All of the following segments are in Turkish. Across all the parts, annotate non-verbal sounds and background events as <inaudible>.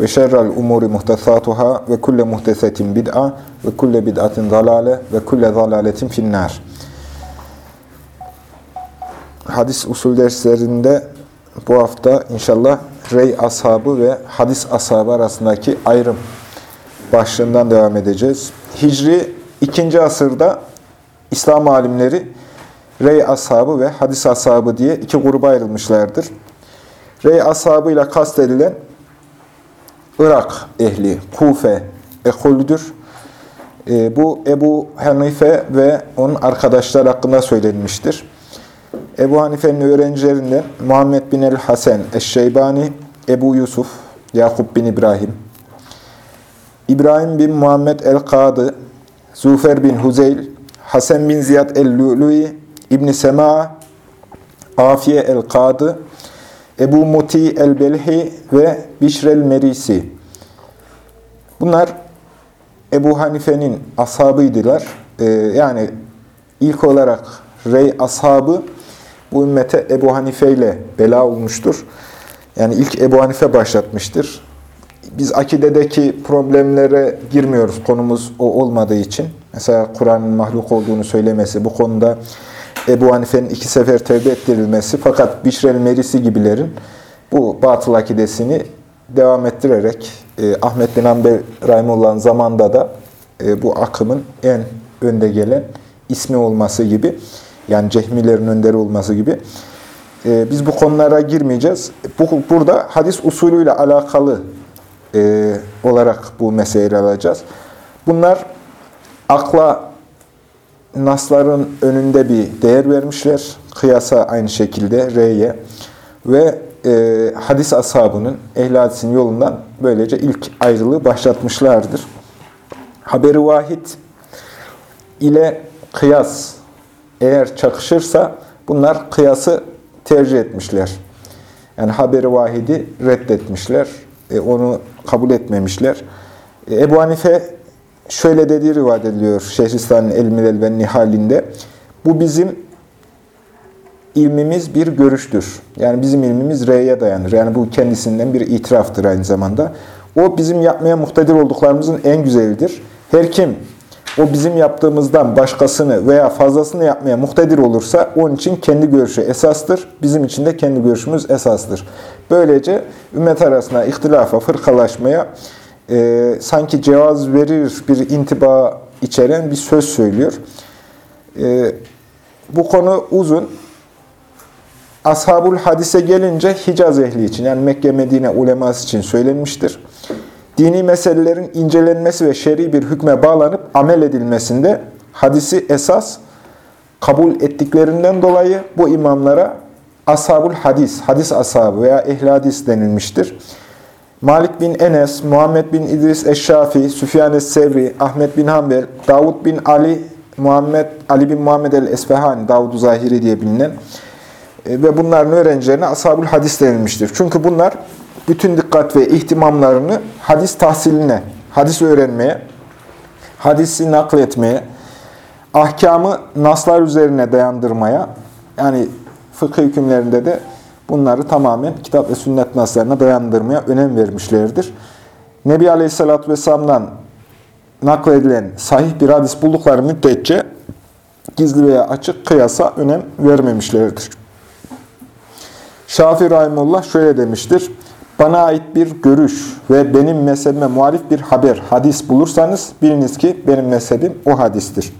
ve şerrel umuri muhtesatuhâ ve kulle muhtesetin bid'a ve kulle bid'atin zalale ve kulle zalaletin finnâr. Hadis usul derslerinde bu hafta inşallah rey ashabı ve hadis ashabı arasındaki ayrım başlığından devam edeceğiz. Hicri 2. asırda İslam alimleri rey ashabı ve hadis ashabı diye iki gruba ayrılmışlardır. Rey ashabıyla kastedilen Irak ehli, Kufe ekolüdür. E, bu Ebu Hanife ve onun arkadaşlar hakkında söylenmiştir. Ebu Hanife'nin öğrencilerinden Muhammed bin el-Hasen Eşşeybani, Ebu Yusuf, Yakup bin İbrahim, İbrahim bin Muhammed el-Kadı, Zufer bin Huzeyl, Hasan bin Ziyad el-Lu'lu'i, İbn Sema, Afiye el-Kadı, Ebu Muti el-Belhi ve Bişr el-Merisi. Bunlar Ebu Hanife'nin ashabıydılar. Ee, yani ilk olarak rey ashabı bu ümmete Ebu Hanife ile bela olmuştur. Yani ilk Ebu Hanife başlatmıştır. Biz akidedeki problemlere girmiyoruz konumuz o olmadığı için. Mesela Kur'an'ın mahluk olduğunu söylemesi bu konuda Ebu Hanife'nin iki sefer tevbe ettirilmesi fakat Bişrel Merisi gibilerin bu batıl akidesini devam ettirerek e, Ahmet bin Hanbel Rahimullah'ın zamanda da e, bu akımın en önde gelen ismi olması gibi yani cehmilerin önderi olması gibi e, biz bu konulara girmeyeceğiz. Bu, burada hadis usulüyle alakalı e, olarak bu meseleyi alacağız. Bunlar akla nasların önünde bir değer vermişler. Kıyasa aynı şekilde R'ye. Ve e, hadis ashabının, ehl hadisin yolundan böylece ilk ayrılığı başlatmışlardır. Haberi vahid ile kıyas eğer çakışırsa bunlar kıyası tercih etmişler. Yani haberi vahidi reddetmişler. E, onu kabul etmemişler. E, Ebu Hanife şöyle dediği rivayet ediliyor Şehristan'ın El-Milel ve Nihal'inde. Bu bizim ilmimiz bir görüştür. Yani bizim ilmimiz R'ye dayanır. Yani bu kendisinden bir itiraftır aynı zamanda. O bizim yapmaya muhtedir olduklarımızın en güzelidir. Her kim o bizim yaptığımızdan başkasını veya fazlasını yapmaya muhtedir olursa onun için kendi görüşü esastır. Bizim için de kendi görüşümüz esastır. Böylece ümmet arasında ihtilafa, fırkalaşmaya e, sanki cevaz verir bir intiba içeren bir söz söylüyor. E, bu konu uzun. Ashabul hadise gelince Hicaz ehli için yani Mekke Medine uleması için söylenmiştir. Dini meselelerin incelenmesi ve şer'i bir hükme bağlanıp amel edilmesinde hadisi esas kabul ettiklerinden dolayı bu imamlara ashabul hadis, hadis ashabı veya ehli hadis denilmiştir. Malik bin Enes, Muhammed bin İdris Eşşafi, Süfyan Es-Sevri, Ahmet bin Hanbel, Davud bin Ali, Muhammed Ali bin Muhammed el-Esfahani, Davud-u Zahiri diye bilinen e, ve bunların öğrencilerine ashabul hadis denilmiştir. Çünkü bunlar bütün dikkat ve ihtimamlarını hadis tahsiline, hadis öğrenmeye, hadisi nakletmeye, ahkamı naslar üzerine dayandırmaya, yani fıkıh hükümlerinde de bunları tamamen kitap ve sünnet naslarına dayandırmaya önem vermişlerdir. Nebi Aleyhisselatü Vesselam'dan nakledilen sahih bir hadis buldukları müddetçe gizli veya açık kıyasa önem vermemişlerdir. Şafii Rahimullah şöyle demiştir. Bana ait bir görüş ve benim mezhebime muhalif bir haber, hadis bulursanız biliniz ki benim mezhebim o hadistir.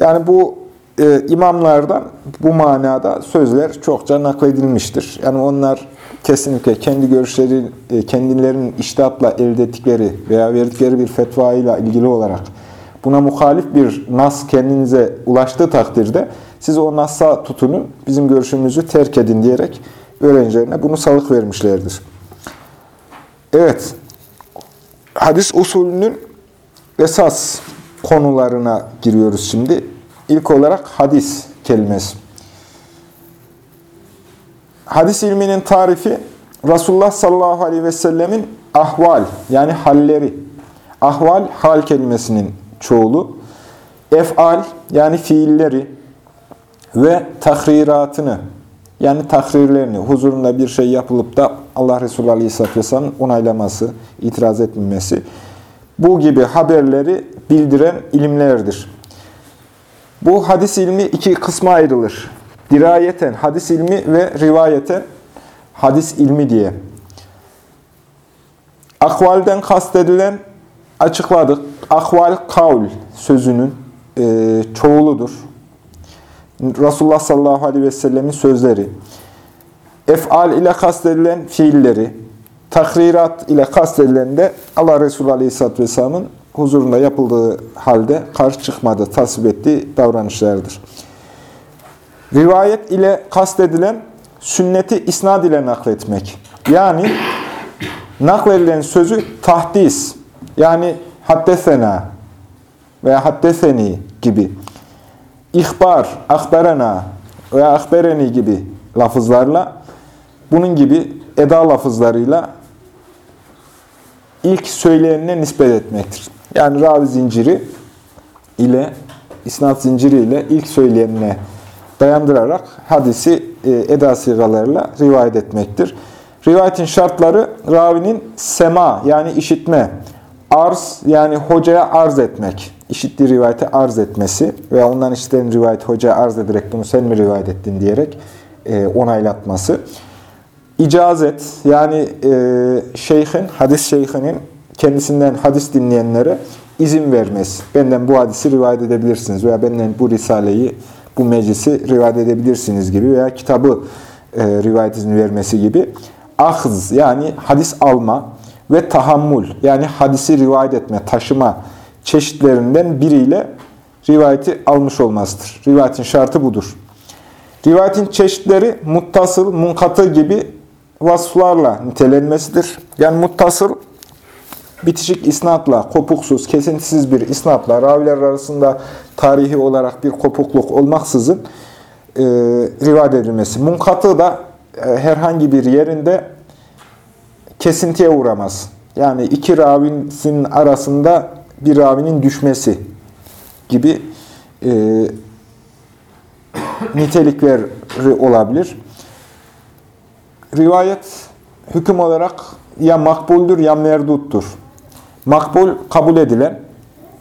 Yani bu e, imamlardan bu manada sözler çokça nakledilmiştir. Yani onlar kesinlikle kendi görüşleri, e, kendilerinin iştahatla elde ettikleri veya verdikleri bir fetva ile ilgili olarak buna muhalif bir nas kendinize ulaştığı takdirde siz o nasa tutunun, bizim görüşümüzü terk edin diyerek öğrencilerine bunu salık vermişlerdir. Evet, Hadis usulünün esas konularına giriyoruz şimdi. İlk olarak hadis kelimesi. Hadis ilminin tarifi Resulullah sallallahu aleyhi ve sellemin ahval yani halleri. Ahval hal kelimesinin çoğulu. Efal yani fiilleri ve tahriratını yani tahrirlerini, huzurunda bir şey yapılıp da Allah Resulü Aleyhisselatü Vesselam'ın onaylaması, itiraz etmemesi, bu gibi haberleri bildiren ilimlerdir. Bu hadis ilmi iki kısma ayrılır. Dirayeten hadis ilmi ve rivayeten hadis ilmi diye. Akvalden kastedilen açıkladık. Akval kavl sözünün e, çoğuludur. Resulullah sallallahu aleyhi ve sellemin sözleri. Ef'al ile kastedilen fiilleri. Takrirat ile kastedilen de Allah Resulü aleyhisselatü vesselamın huzurunda yapıldığı halde karşı çıkmadı, tasvip ettiği davranışlardır. Rivayet ile kastedilen sünneti isnad ile nakletmek. Yani nakledilen sözü tahdis, yani haddesena veya haddeseni gibi, ihbar, akberena veya akbereni gibi lafızlarla, bunun gibi eda lafızlarıyla ilk söyleyenine nispet etmektir. Yani ravi zinciri ile, isnat zinciri ile ilk söyleyenine dayandırarak hadisi e, eda sigalarıyla rivayet etmektir. Rivayetin şartları ravinin sema yani işitme, arz yani hocaya arz etmek, işittiği rivayeti arz etmesi veya ondan işiten rivayeti hocaya arz ederek bunu sen mi rivayet ettin diyerek e, onaylatması. İcazet yani e, şeyhin, hadis şeyhinin kendisinden hadis dinleyenlere izin vermesi. Benden bu hadisi rivayet edebilirsiniz veya benden bu risaleyi, bu meclisi rivayet edebilirsiniz gibi veya kitabı e, rivayet izni vermesi gibi. Ahz yani hadis alma ve tahammül yani hadisi rivayet etme, taşıma çeşitlerinden biriyle rivayeti almış olmasıdır. Rivayetin şartı budur. Rivayetin çeşitleri muttasıl, munkatı gibi vasıflarla nitelenmesidir. Yani muttasıl bitişik isnatla, kopuksuz, kesintisiz bir isnatla, raviler arasında tarihi olarak bir kopukluk olmaksızın e, rivayet edilmesi. Munkatı da e, herhangi bir yerinde kesintiye uğramaz. Yani iki ravinin arasında bir ravinin düşmesi gibi e, nitelikleri olabilir. Rivayet hüküm olarak ya makbuldür ya merduttur. Makbul kabul edilen,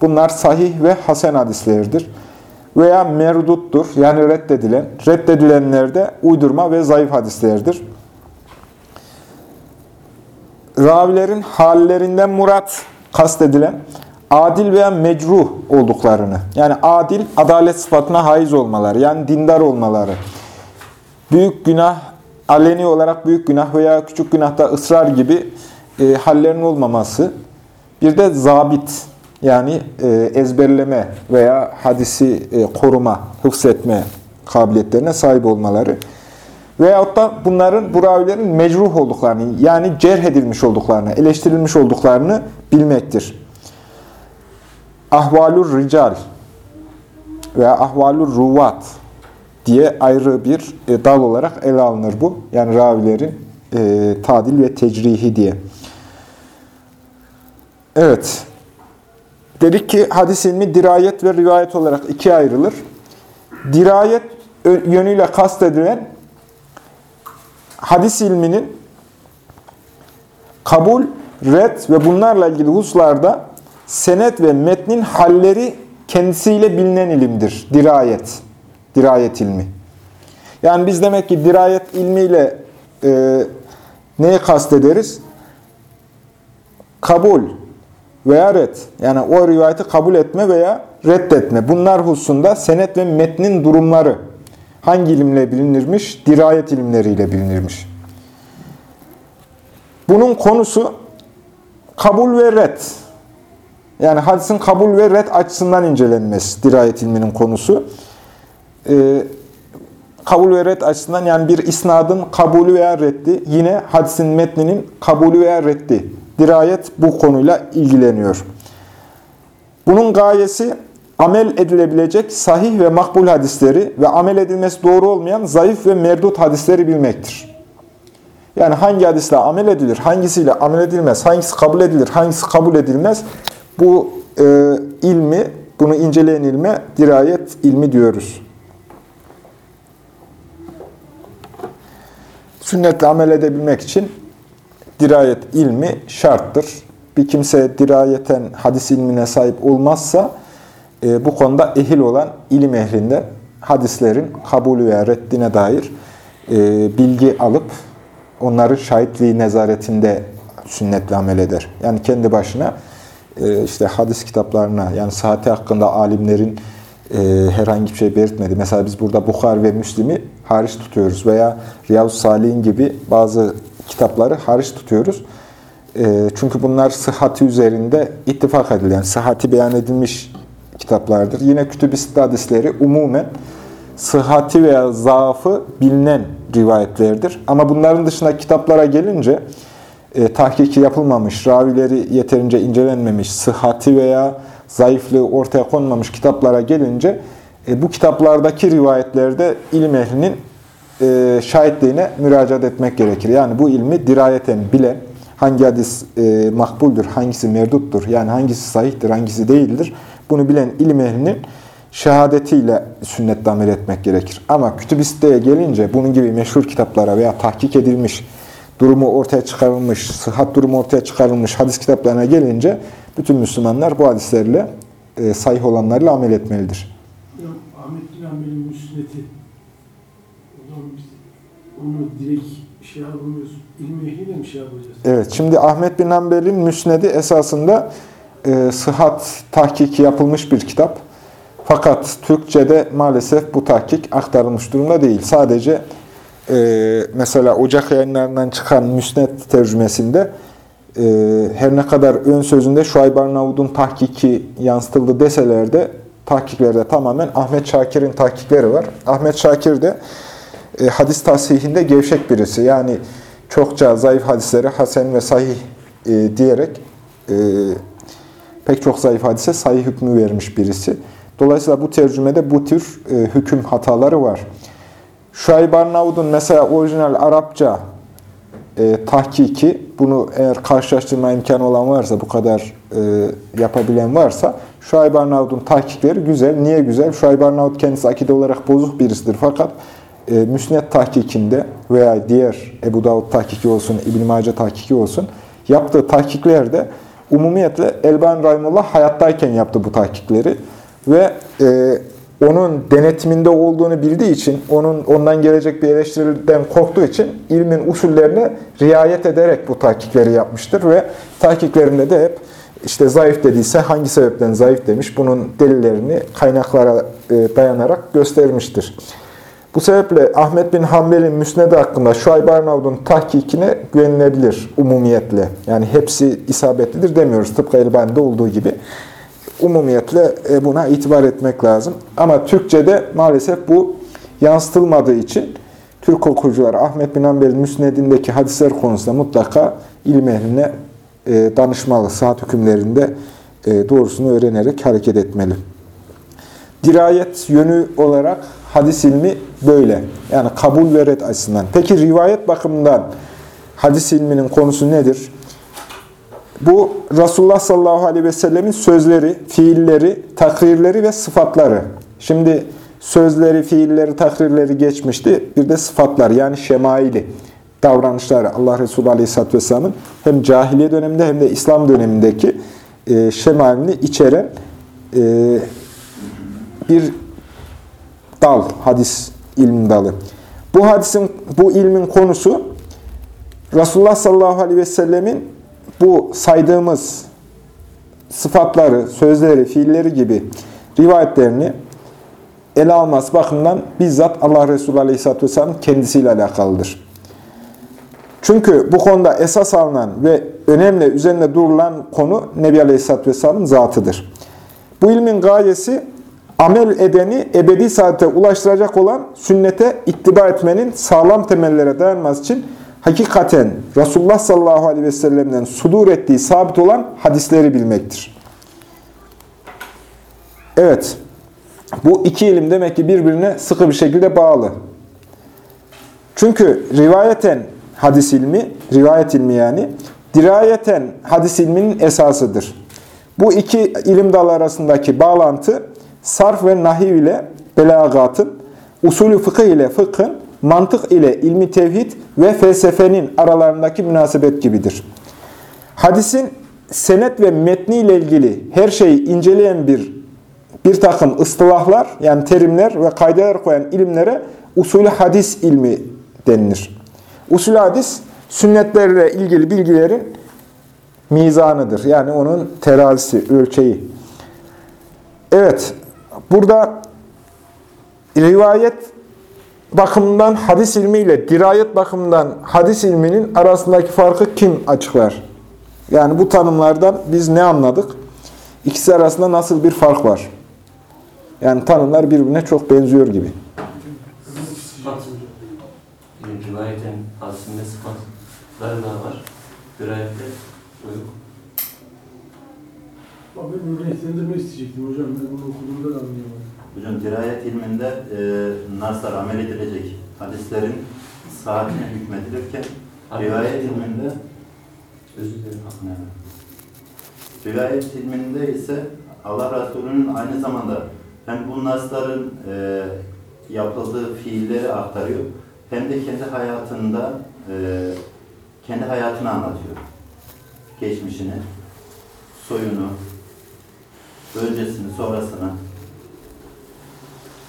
bunlar sahih ve hasen hadislerdir. Veya merduttur, yani reddedilen. Reddedilenler de uydurma ve zayıf hadislerdir. Ravilerin hallerinden murat kastedilen, adil veya mecruh olduklarını, yani adil, adalet sıfatına haiz olmaları, yani dindar olmaları, büyük günah, aleni olarak büyük günah veya küçük günahta ısrar gibi e, hallerin olmaması, bir de zabit, yani e, ezberleme veya hadisi e, koruma, hıfzetme kabiliyetlerine sahip olmaları, veyahut da bunların, bu ravilerin mecruh olduklarını, yani cerh edilmiş olduklarını, eleştirilmiş olduklarını bilmektir ahvalur rical veya ahvalur ruvat diye ayrı bir e, dal olarak ele alınır bu. Yani ravilerin tadil ve tecrihi diye. Evet. Dedik ki hadis ilmi dirayet ve rivayet olarak ikiye ayrılır. Dirayet yönüyle kastedilen hadis ilminin kabul, red ve bunlarla ilgili hususlarda senet ve metnin halleri kendisiyle bilinen ilimdir. Dirayet. Dirayet ilmi. Yani biz demek ki dirayet ilmiyle e, neyi kastederiz? Kabul veya red. Yani o rivayeti kabul etme veya reddetme. Bunlar hususunda senet ve metnin durumları hangi ilimle bilinirmiş? Dirayet ilimleriyle bilinirmiş. Bunun konusu kabul ve red. Yani hadisin kabul ve red açısından incelenmesi dirayet ilminin konusu. Ee, kabul ve red açısından yani bir isnadın kabulü veya reddi yine hadisin metninin kabulü veya reddi dirayet bu konuyla ilgileniyor. Bunun gayesi amel edilebilecek sahih ve makbul hadisleri ve amel edilmesi doğru olmayan zayıf ve merdut hadisleri bilmektir. Yani hangi hadisle amel edilir, hangisiyle amel edilmez, hangisi kabul edilir, hangisi kabul edilmez bu e, ilmi, bunu inceleyen ilme dirayet ilmi diyoruz. Sünnetle amel edebilmek için dirayet ilmi şarttır. Bir kimse dirayeten hadis ilmine sahip olmazsa e, bu konuda ehil olan ilim ehlinde hadislerin kabulü veya reddine dair e, bilgi alıp onların şahitliği nezaretinde sünnetle amel eder. Yani kendi başına e, işte hadis kitaplarına yani saati hakkında alimlerin e, herhangi bir şey belirtmedi. Mesela biz burada Bukhar ve Müslim'i hariç tutuyoruz veya Riyaz-ı Salih'in gibi bazı kitapları hariç tutuyoruz. E, çünkü bunlar sıhhati üzerinde ittifak edilen, sıhhati beyan edilmiş kitaplardır. Yine kütüb-i hadisleri umumen sıhhati veya zaafı bilinen rivayetlerdir. Ama bunların dışında kitaplara gelince e, tahkiki yapılmamış, ravileri yeterince incelenmemiş, sıhhati veya zayıflığı ortaya konmamış kitaplara gelince e, bu kitaplardaki rivayetlerde ilim ehlinin e, şahitliğine müracaat etmek gerekir. Yani bu ilmi dirayeten bilen, hangi hadis e, makbuldür, hangisi merduttur, yani hangisi sahihtir, hangisi değildir, bunu bilen ilim ehlinin şehadetiyle sünnetle amel etmek gerekir. Ama kütüb-i gelince bunun gibi meşhur kitaplara veya tahkik edilmiş, durumu ortaya çıkarılmış, sıhhat durumu ortaya çıkarılmış hadis kitaplarına gelince bütün Müslümanlar bu hadislerle e, sahih olanlarla amel etmelidir. Ahmet bin Hanbel'in müsneti onu direkt şey yapamıyoruz. İlmi şey yapacağız? Evet, şimdi Ahmet bin Hanbel'in müsnedi esasında e, sıhhat tahkiki yapılmış bir kitap. Fakat Türkçe'de maalesef bu tahkik aktarılmış durumda değil. Sadece e, mesela Ocak yayınlarından çıkan müsnet tercümesinde e, her ne kadar ön sözünde Şuayb Arnavud'un tahkiki yansıtıldı deseler de tahkiklerde tamamen Ahmet Şakir'in tahkikleri var. Ahmet Şakir de e, hadis tasihinde gevşek birisi. Yani çokça zayıf hadisleri hasen ve sahih e, diyerek e, pek çok zayıf hadise sahih hükmü vermiş birisi. Dolayısıyla bu tercümede bu tür e, hüküm hataları var. Şuayb Arnavud'un mesela orijinal Arapça e, tahkiki, bunu eğer karşılaştırma imkanı olan varsa, bu kadar e, yapabilen varsa, Şuayb Arnavud'un tahkikleri güzel. Niye güzel? Şuayb Arnavud kendisi akide olarak bozuk birisidir. Fakat e, Müsned tahkikinde veya diğer Ebu Davud tahkiki olsun, İbn-i Mace tahkiki olsun, yaptığı tahkiklerde umumiyetle Elban Rahimullah hayattayken yaptı bu tahkikleri. Ve e, onun denetiminde olduğunu bildiği için, onun ondan gelecek bir eleştiriden korktuğu için ilmin usullerine riayet ederek bu tahkikleri yapmıştır ve tahkiklerinde de hep işte zayıf dediyse hangi sebepten zayıf demiş, bunun delillerini kaynaklara e, dayanarak göstermiştir. Bu sebeple Ahmet bin Hanbel'in müsnedi hakkında Şuayb Arnavud'un tahkikine güvenilebilir umumiyetle. Yani hepsi isabetlidir demiyoruz tıpkı Elbani'de olduğu gibi umumiyetle e, buna itibar etmek lazım. Ama Türkçe'de maalesef bu yansıtılmadığı için Türk okuyucular Ahmet bin Hanbel'in müsnedindeki hadisler konusunda mutlaka ilim ehline e, danışmalı. Saat hükümlerinde e, doğrusunu öğrenerek hareket etmeli. Dirayet yönü olarak hadis ilmi böyle. Yani kabul ve red açısından. Peki rivayet bakımından hadis ilminin konusu nedir? Bu Resulullah sallallahu aleyhi ve sellemin sözleri, fiilleri, takrirleri ve sıfatları. Şimdi sözleri, fiilleri, takrirleri geçmişti. Bir de sıfatlar yani şemaili davranışları Allah Resulü aleyhisselatü vesselamın hem cahiliye döneminde hem de İslam dönemindeki e, şemailini içeren e, bir dal, hadis ilmin dalı. Bu hadisin, bu ilmin konusu Resulullah sallallahu aleyhi ve sellemin bu saydığımız sıfatları, sözleri, fiilleri gibi rivayetlerini ele alması bakımından bizzat Allah Resulü Aleyhisselatü Vesselam kendisiyle alakalıdır. Çünkü bu konuda esas alınan ve önemli üzerinde durulan konu Nebi Aleyhisselatü Vesselam'ın zatıdır. Bu ilmin gayesi amel edeni ebedi saate ulaştıracak olan sünnete ittiba etmenin sağlam temellere dayanması için hakikaten Resulullah sallallahu aleyhi ve sellem'den sudur ettiği sabit olan hadisleri bilmektir. Evet, bu iki ilim demek ki birbirine sıkı bir şekilde bağlı. Çünkü rivayeten hadis ilmi, rivayet ilmi yani, dirayeten hadis ilminin esasıdır. Bu iki ilim dalı arasındaki bağlantı, sarf ve nahiv ile belagatın, usulü fıkıh ile fıkhın, mantık ile ilmi tevhid ve felsefenin aralarındaki münasebet gibidir. Hadisin senet ve metni ile ilgili her şeyi inceleyen bir bir takım ıstılahlar yani terimler ve kaydeler koyan ilimlere usulü hadis ilmi denilir. Usulü hadis sünnetlerle ilgili bilgilerin mizanıdır. Yani onun terazisi, ölçeği. Evet, burada rivayet bakımından hadis ilmiyle dirayet bakımından hadis ilminin arasındaki farkı kim açıklar? Yani bu tanımlardan biz ne anladık? İkisi arasında nasıl bir fark var? Yani tanımlar birbirine çok benziyor gibi. Rivayetin hadisinde sıfatları da var. Dirayette yok. Bak ben örneklendirme isteyecektim hocam. Ben bunu okuduğumda da anlayamadım. Hocam dirayet ilminde e, naslar amel edilecek hadislerin saatine hükmedilirken rivayet ilminde Özür dilerim. Evet. Rivayet ilminde ise Allah Resulü'nün aynı zamanda hem bu nasların e, yapıldığı fiilleri aktarıyor hem de kendi hayatında e, kendi hayatını anlatıyor. Geçmişini, soyunu, öncesini, sonrasını.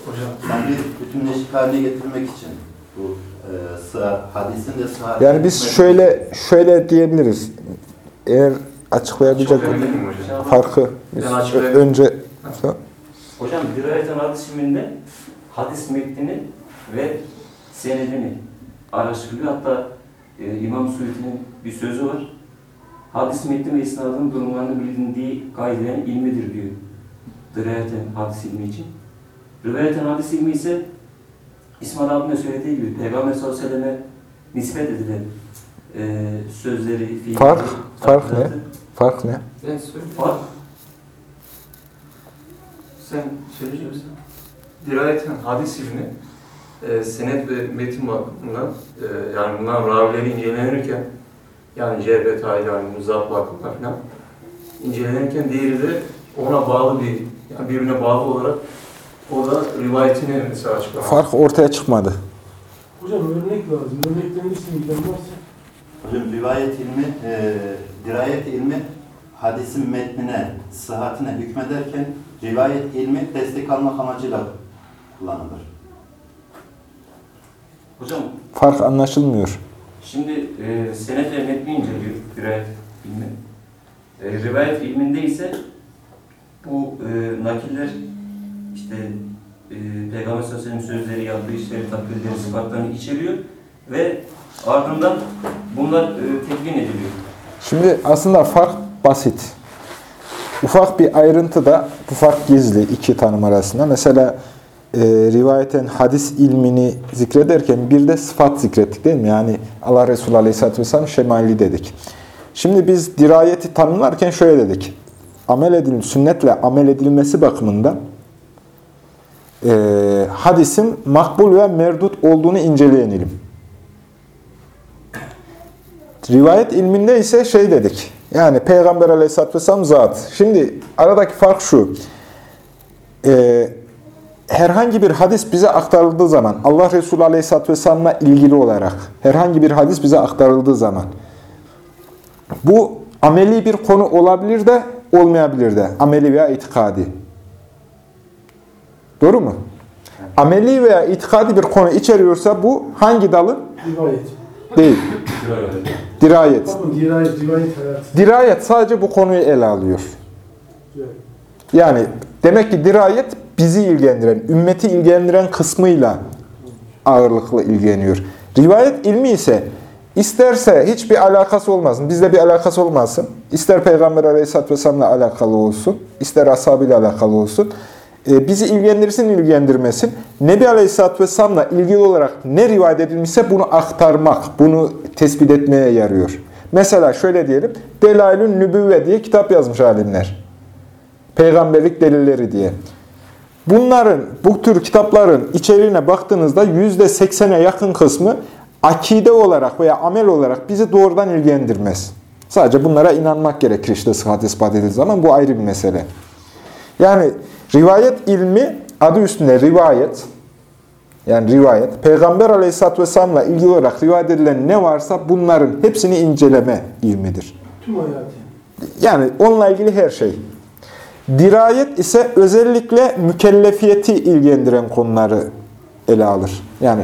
Hocam. Yani bir bütünleşik haline getirmek için bu e, sığa, hadisin de sığa... Yani biz şöyle şöyle diyebiliriz. Eğer açıklayabilecek farkı biz önce Hocam dirayetin hadis ilminde hadis metnini ve senedini araştırılıyor. Hatta e, İmam Suyuti'nin bir sözü var. Hadis metni ve isnadın durumlarını bilindiği kaydeden ilmidir diyor. Dirayeten hadis ilmi için. Rivayeten hadis ilmi ise İsmail abinin de söylediği gibi Peygamber sallallahu aleyhi ve selleme nispet edilen e, sözleri, fiilleri, Fark, fark ne? fark ne? Ben söyleyeyim. Fark Sen söyleyecek misin? Dirayeten hadis ilmi, e, senet ve metin bakımından, e, yani bunlar ravileri incelenirken, yani cebret, yani muzaf bakımlar falan, incelenirken diğeri de ona bağlı bir, yani birbirine bağlı olarak o da rivayetini mesela açıklamak. Fark ortaya çıkmadı. Hocam örnek lazım. Örneklenirsin giden varsa. Hocam rivayet ilmi, e, dirayet ilmi hadisin metnine, sıhhatine hükmederken rivayet ilmi destek almak amacıyla kullanılır. Hocam Fark anlaşılmıyor. Şimdi e, senet ve metni inceliyor dirayet ilmi. E, rivayet ilminde ise bu e, nakiller işte e, Peygamber sallallahu sözleri, yaptığı işleri, takdirleri, sıfatlarını içeriyor ve ardından bunlar e, tekvin ediliyor. Şimdi aslında fark basit. Ufak bir ayrıntı da bu fark gizli iki tanım arasında. Mesela e, rivayeten hadis ilmini zikrederken bir de sıfat zikrettik değil mi? Yani Allah Resulü Aleyhisselatü Vesselam şemali dedik. Şimdi biz dirayeti tanımlarken şöyle dedik. Amel edil, sünnetle amel edilmesi bakımından e, hadisin makbul ve merdut olduğunu inceleyen ilim. Rivayet ilminde ise şey dedik. Yani Peygamber aleyhisselatü vesselam zat. Şimdi aradaki fark şu. Ee, herhangi bir hadis bize aktarıldığı zaman, Allah Resulü aleyhisselatü vesselam'la ilgili olarak herhangi bir hadis bize aktarıldığı zaman bu ameli bir konu olabilir de olmayabilir de. Ameli veya itikadi. Doğru mu? Ameli veya itikadi bir konu içeriyorsa bu hangi dalın? Rivayet. Değil. Dirayet. Bakın dirayet. Dirayet sadece bu konuyu ele alıyor. Yani demek ki dirayet bizi ilgilendiren, ümmeti ilgilendiren kısmıyla ağırlıklı ilgileniyor. Rivayet ilmi ise isterse hiçbir alakası olmasın, bizle bir alakası olmasın, ister Peygamber Aleyhisselatü Vesselam'la alakalı olsun, ister ashabıyla alakalı olsun. e, bizi ilgilendirsin ilgilendirmesin. Nebi Aleyhisselatü Vesselam'la ilgili olarak ne rivayet edilmişse bunu aktarmak, bunu tespit etmeye yarıyor. Mesela şöyle diyelim, Delailün Nübüvve diye kitap yazmış alimler. Peygamberlik delilleri diye. Bunların, bu tür kitapların içeriğine baktığınızda yüzde seksene yakın kısmı akide olarak veya amel olarak bizi doğrudan ilgilendirmez. Sadece bunlara inanmak gerekir işte sıhhat ispat edildiği zaman bu ayrı bir mesele. Yani rivayet ilmi adı üstünde rivayet, yani rivayet, Peygamber aleyhisselatü vesselam'la ilgili olarak rivayet edilen ne varsa bunların hepsini inceleme ilmidir. Tüm hayatı. Yani onunla ilgili her şey. Dirayet ise özellikle mükellefiyeti ilgilendiren konuları ele alır. Yani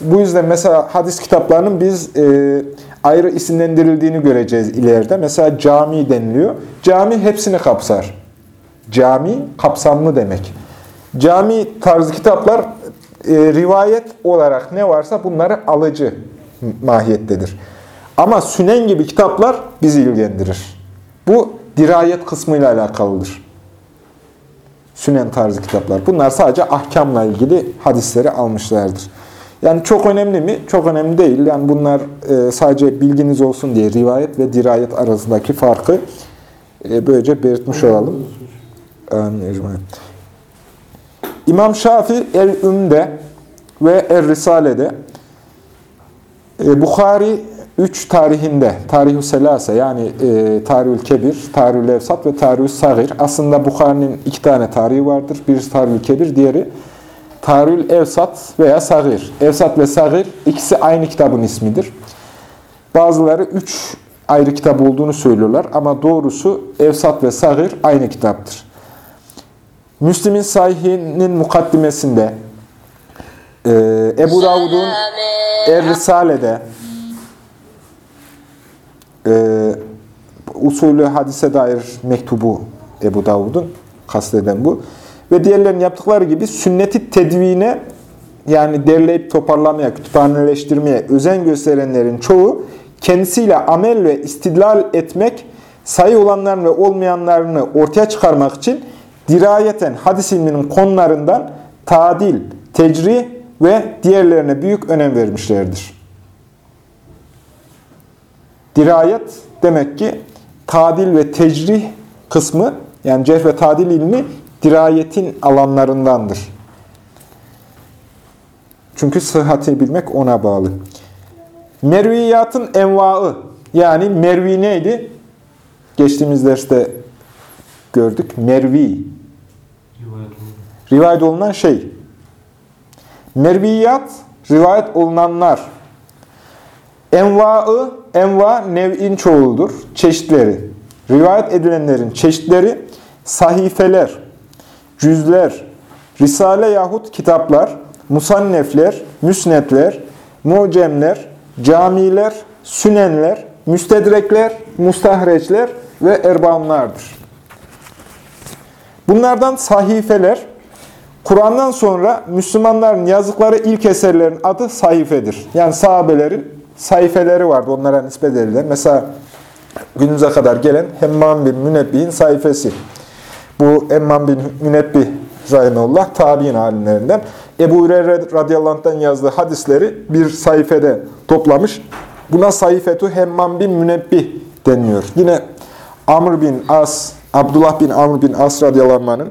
bu yüzden mesela hadis kitaplarının biz e, ayrı isimlendirildiğini göreceğiz ileride. Mesela cami deniliyor. Cami hepsini kapsar. Cami kapsamlı demek. Cami tarzı kitaplar e, rivayet olarak ne varsa bunları alıcı mahiyettedir. Ama sünen gibi kitaplar bizi ilgilendirir. Bu dirayet kısmıyla alakalıdır. Sünen tarzı kitaplar. Bunlar sadece ahkamla ilgili hadisleri almışlardır. Yani çok önemli mi? Çok önemli değil. Yani bunlar e, sadece bilginiz olsun diye rivayet ve dirayet arasındaki farkı e, böylece belirtmiş olalım. İmam Şafi El-Üm'de ve Er-Risale'de e, Bukhari 3 tarihinde, Tarih-ü Selase yani e, Tarih-ül Kebir, Tarih-ül Evsat ve Tarih-ül Sagir. Aslında Bukhari'nin iki tane tarihi vardır. Birisi Tarih-ül Kebir, diğeri Tarih-ül Evsat veya Sagir. Evsat ve Sagir ikisi aynı kitabın ismidir. Bazıları 3 ayrı kitap olduğunu söylüyorlar ama doğrusu Evsat ve Sagir aynı kitaptır. Müslim'in sahihinin mukaddimesinde, e, Ebu Davud'un Er-Risale'de, e, usulü hadise dair mektubu Ebu Davud'un kasteden bu. Ve diğerlerinin yaptıkları gibi sünneti tedvine yani derleyip toparlamaya, kütüphaneleştirmeye özen gösterenlerin çoğu kendisiyle amel ve istidlal etmek, sayı olanların ve olmayanlarını ortaya çıkarmak için dirayeten hadis ilminin konularından tadil, tecri ve diğerlerine büyük önem vermişlerdir. Dirayet demek ki tadil ve tecrih kısmı yani cerh ve tadil ilmi dirayetin alanlarındandır. Çünkü sıhhati bilmek ona bağlı. Merviyatın envaı yani mervi neydi? Geçtiğimiz derste gördük. Mervi. Rivayet olunan şey. Merviyat, rivayet olunanlar. Envaı, enva nev'in çoğuludur. Çeşitleri. Rivayet edilenlerin çeşitleri sahifeler, cüzler, risale yahut kitaplar, musannefler, müsnetler, mucemler, camiler, sünenler, müstedrekler, mustahreçler ve erbaunlardır. Bunlardan sahifeler, Kur'an'dan sonra Müslümanların yazdıkları ilk eserlerin adı sayfedir. Yani sahabelerin sayfeleri vardı onlara nispet edilen. Mesela günümüze kadar gelen Hemmam bin Münebbi'nin sayfesi. Bu Hemmam bin Münebbih Rahimullah tabi'in alimlerinden. Ebu Hureyre radıyallahu anh'tan yazdığı hadisleri bir sayfede toplamış. Buna sayfetu Hemmam bin Münebbih deniliyor. Yine Amr bin As, Abdullah bin Amr bin As radıyallahu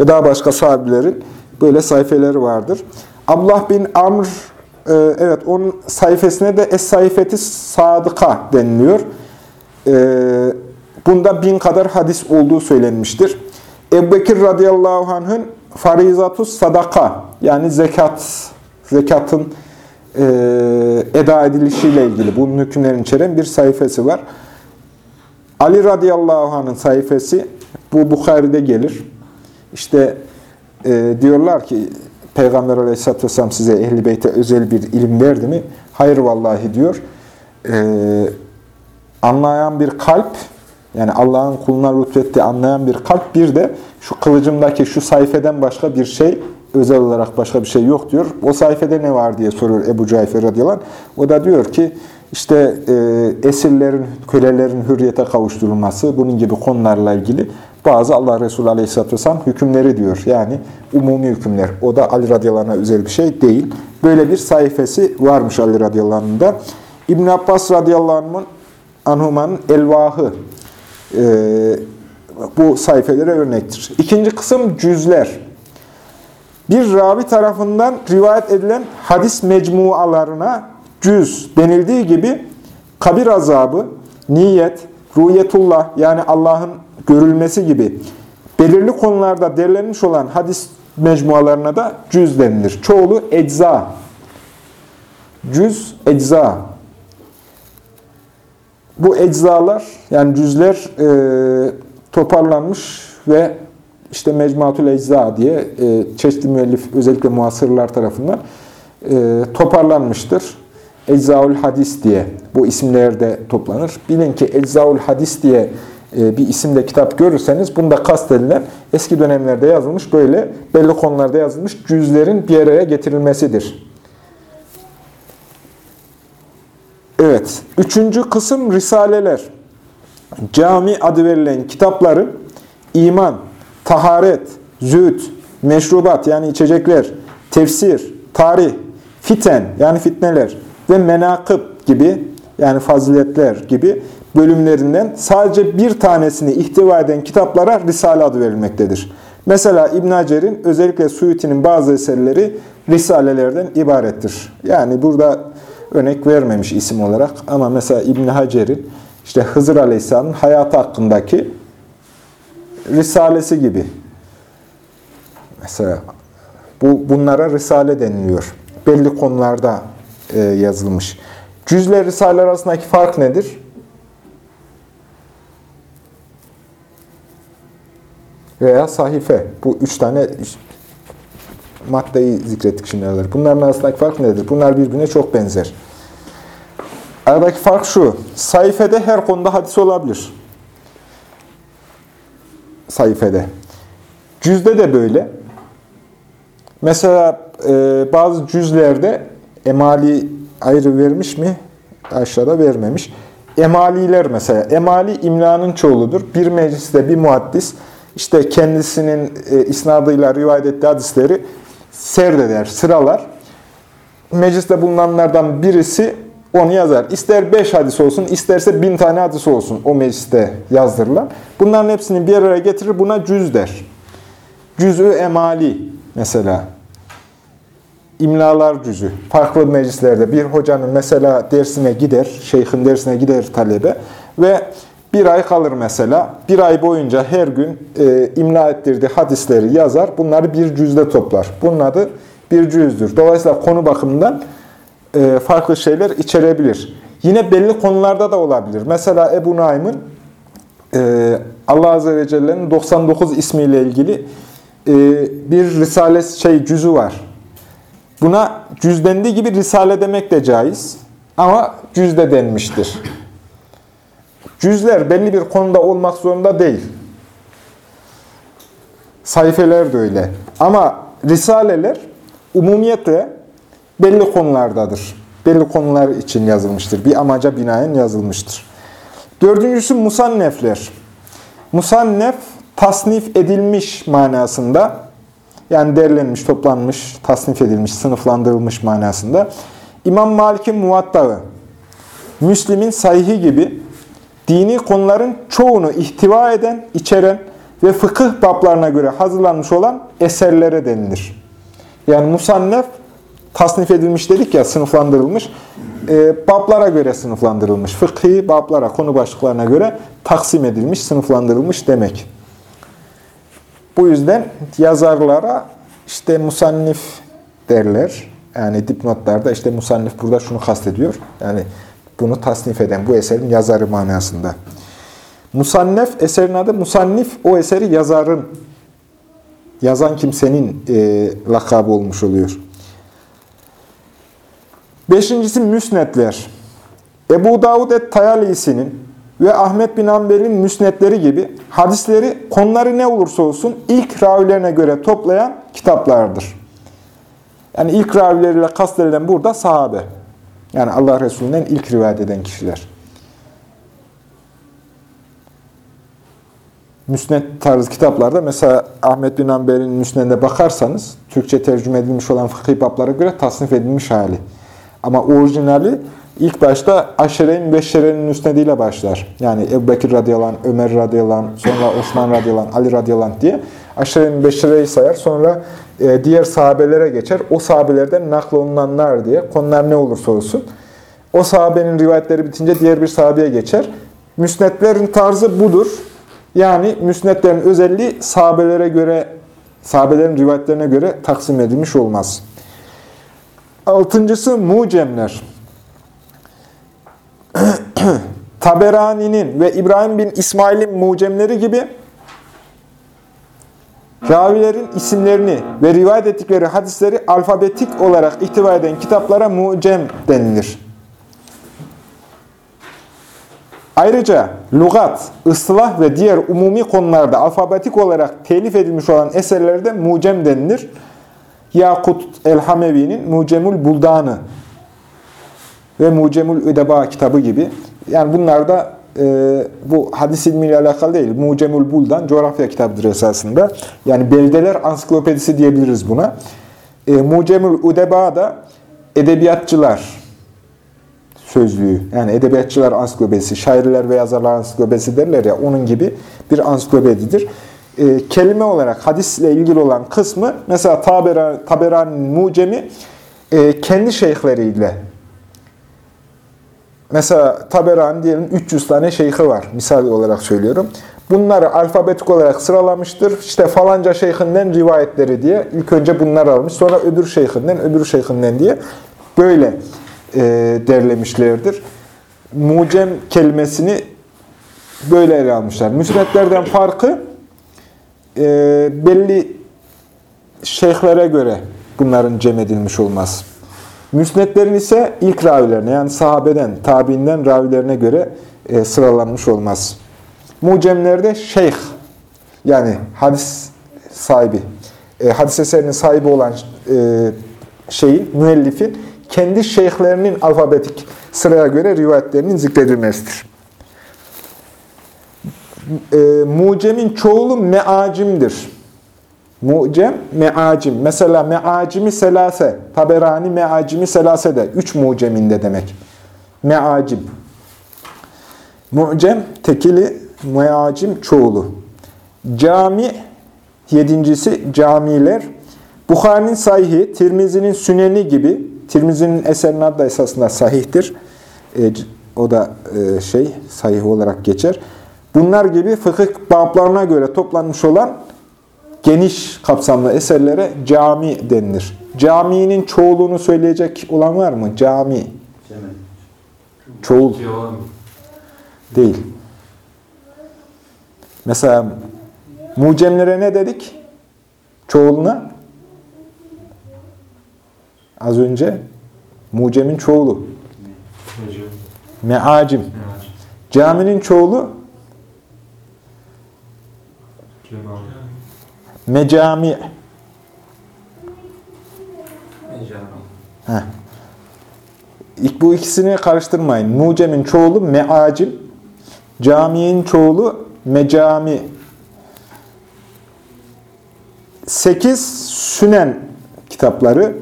ve daha başka sahabilerin böyle sayfeleri vardır. Abdullah bin Amr, e, evet onun sayfasına da Es-Sayfeti Sadıka deniliyor. E, bunda bin kadar hadis olduğu söylenmiştir. Ebu Bekir radıyallahu anh'ın Farizatus Sadaka yani zekat, zekatın e, eda edilişiyle ilgili bunun hükümlerini içeren bir sayfası var. Ali radıyallahu anh'ın sayfası bu Bukhari'de gelir. İşte e, diyorlar ki Peygamber aleyhisselatü vesselam size ehl Beyt'e özel bir ilim verdi mi? Hayır vallahi diyor. E, anlayan bir kalp, yani Allah'ın kuluna lütfettiği anlayan bir kalp, bir de şu kılıcımdaki şu sayfeden başka bir şey, özel olarak başka bir şey yok diyor. O sayfede ne var diye soruyor Ebu Cayfer radıyallahu anh. O da diyor ki, işte e, esirlerin, kölelerin hürriyete kavuşturulması, bunun gibi konularla ilgili bazı Allah Resulü Aleyhisselatü Vesselam hükümleri diyor. Yani umumi hükümler. O da Ali radıyallahu anh'a özel bir şey değil. Böyle bir sayfası varmış Ali radıyallahu anh'da. İbn Abbas radıyallahu Anhuman'ın elvahı e, bu sayfelere örnektir. İkinci kısım cüzler. Bir ravi tarafından rivayet edilen hadis mecmualarına cüz denildiği gibi kabir azabı, niyet, ruhiyetullah yani Allah'ın görülmesi gibi belirli konularda derlenmiş olan hadis mecmualarına da cüz denilir. Çoğulu ecza. Cüz, ecza. Bu eczalar yani cüzler e, toparlanmış ve işte Mecmuatul Ecza diye e, çeşitli müellif özellikle muasırlar tarafından e, toparlanmıştır. Eczaul Hadis diye bu isimlerde toplanır. Bilin ki Eczaul Hadis diye bir isimde kitap görürseniz bunda kastedilen eski dönemlerde yazılmış böyle belli konularda yazılmış cüzlerin bir araya getirilmesidir. Evet. Üçüncü kısım Risaleler. Cami adı verilen kitapların iman, taharet, zühd, meşrubat yani içecekler, tefsir, tarih, fiten yani fitneler ve menakıb gibi yani faziletler gibi bölümlerinden sadece bir tanesini ihtiva eden kitaplara Risale adı verilmektedir. Mesela İbn Hacer'in özellikle Suyuti'nin bazı eserleri Risalelerden ibarettir. Yani burada örnek vermemiş isim olarak ama mesela İbn Hacer'in işte Hızır Aleyhisselam'ın hayatı hakkındaki risalesi gibi. Mesela bu bunlara risale deniliyor. Belli konularda e, yazılmış. Cüzle risale arasındaki fark nedir? Veya sahife. Bu üç tane maddeyi zikrettik şimdi. Bunların arasındaki fark nedir? Bunlar birbirine çok benzer. Aradaki fark şu. Sayfede her konuda hadis olabilir. Sayfede. Cüzde de böyle. Mesela e, bazı cüzlerde emali ayrı vermiş mi? Aşağıda vermemiş. Emaliler mesela. Emali imlanın çoğuludur. Bir mecliste bir muhaddis işte kendisinin e, isnadıyla rivayet ettiği hadisleri serdeder, sıralar. Mecliste bulunanlardan birisi onu yazar. İster beş hadis olsun, isterse bin tane hadis olsun o mecliste yazdırılan. Bunların hepsini bir araya getirir, buna cüz der. Cüz'ü emali mesela. İmlalar cüzü. Farklı meclislerde bir hocanın mesela dersine gider, şeyhin dersine gider talebe ve bir ay kalır mesela. Bir ay boyunca her gün e, imla ettirdiği hadisleri yazar. Bunları bir cüzde toplar. Bunun adı bir cüzdür. Dolayısıyla konu bakımından e, farklı şeyler içerebilir. Yine belli konularda da olabilir. Mesela Ebu Naim'in e, Allah Azze ve Celle'nin 99 ismiyle ilgili e, bir risale şey cüzü var. Buna cüz dendiği gibi risale demek de caiz. Ama cüzde denmiştir. Cüzler belli bir konuda olmak zorunda değil. Sayfeler de öyle. Ama risaleler umumiyetle belli konulardadır. Belli konular için yazılmıştır. Bir amaca binaen yazılmıştır. Dördüncüsü musannefler. Musannef tasnif edilmiş manasında yani derlenmiş, toplanmış, tasnif edilmiş, sınıflandırılmış manasında. İmam Malik'in muvattağı, Müslim'in sahihi gibi dini konuların çoğunu ihtiva eden, içeren ve fıkıh bablarına göre hazırlanmış olan eserlere denilir. Yani musannef tasnif edilmiş dedik ya, sınıflandırılmış. E, bablara göre sınıflandırılmış. Fıkhi bablara, konu başlıklarına göre taksim edilmiş, sınıflandırılmış demek. Bu yüzden yazarlara işte musannif derler. Yani dipnotlarda işte musannif burada şunu kastediyor. Yani bunu tasnif eden, bu eserin yazarı manasında. Musannef, eserin adı musannif, o eseri yazarın, yazan kimsenin e, lakabı olmuş oluyor. Beşincisi müsnetler. Ebu Davud et-Tayalisi'nin ve Ahmet bin Ambel'in müsnetleri gibi hadisleri konuları ne olursa olsun ilk ravilerine göre toplayan kitaplardır. Yani ilk ravileriyle kastedilen burada sahabe. Yani Allah Resulü'nden ilk rivayet eden kişiler. müsned tarzı kitaplarda mesela Ahmet bin Hanbel'in müsnedine bakarsanız Türkçe tercüme edilmiş olan fıkıh bablara göre tasnif edilmiş hali. Ama orijinali ilk başta Aşere-i Beşşere'nin müsnediyle başlar. Yani Ebu Bekir radıyallahu anh, Ömer radıyallahu anh, sonra Osman radıyallahu anh, Ali radıyallahu anh diye Aşere-i Beşşere'yi sayar. Sonra diğer sahabelere geçer. O sahabelerden naklolunanlar diye konular ne olursa olsun. O sahabenin rivayetleri bitince diğer bir sahabeye geçer. Müsnetlerin tarzı budur. Yani müsnetlerin özelliği sahabelere göre, sahabelerin rivayetlerine göre taksim edilmiş olmaz. Altıncısı mucemler. <clears throat> Taberani'nin ve İbrahim bin İsmail'in mucemleri gibi ravilerin isimlerini ve rivayet ettikleri hadisleri alfabetik olarak ihtiva eden kitaplara mucem denilir. Ayrıca lugat, ıslah ve diğer umumi konularda alfabetik olarak telif edilmiş olan eserlere de mucem denilir. Yakut el-Hamevi'nin Mucemül Buldanı ve Mucemül Üdeba kitabı gibi. Yani bunlar da e, bu hadis ilmiyle alakalı değil. Mucemül Buldan coğrafya kitabıdır esasında. Yani beldeler ansiklopedisi diyebiliriz buna. E, Mucemül Üdeba da edebiyatçılar sözlüğü. Yani edebiyatçılar ansiklopedisi, şairler ve yazarlar ansiklopedisi derler ya onun gibi bir ansiklopedidir. E, kelime olarak hadisle ilgili olan kısmı mesela Taberani, Taberani'nin mucemi e, kendi şeyhleriyle Mesela Taberani diyelim 300 tane şeyhi var. Misal olarak söylüyorum. Bunları alfabetik olarak sıralamıştır. İşte falanca şeyhinden rivayetleri diye. ilk önce bunlar almış. Sonra öbür şeyhinden, öbür şeyhinden diye. Böyle e, derlemişlerdir. Mucem kelimesini böyle ele almışlar. Müsnetlerden farkı e, belli şeyhlere göre bunların cem edilmiş olması. Müsnetlerin ise ilk ravilerine yani sahabeden, tabiinden ravilerine göre e, sıralanmış olmaz. Mucemlerde şeyh yani hadis sahibi, e, hadis eserinin sahibi olan e, şeyin, müellifin kendi şeyhlerinin alfabetik sıraya göre rivayetlerinin zikredilmesidir. E, mucemin çoğulu meacimdir. Mucem, meacim. Mesela meacimi selase. Taberani meacimi selase de. Üç muceminde demek. Meacim. Mucem, tekili, meacim, çoğulu. Cami, yedincisi camiler. Bukhari'nin sahihi, Tirmizi'nin süneni gibi. Tirmizi'nin eserinin adı da esasında sahihtir. E, o da e, şey, sahih olarak geçer. Bunlar gibi fıkıh bablarına göre toplanmış olan geniş kapsamlı eserlere cami denilir. Caminin çoğulunu söyleyecek olan var mı? Cami. Çoğul. Değil. Mesela mucemlere ne dedik? Çoğuluna? Az önce mucemin çoğulu. Meacim. Caminin çoğulu mecami. İlk bu ikisini karıştırmayın. Mucemin çoğulu meacim, camiin çoğulu mecami. Sekiz sünen kitapları,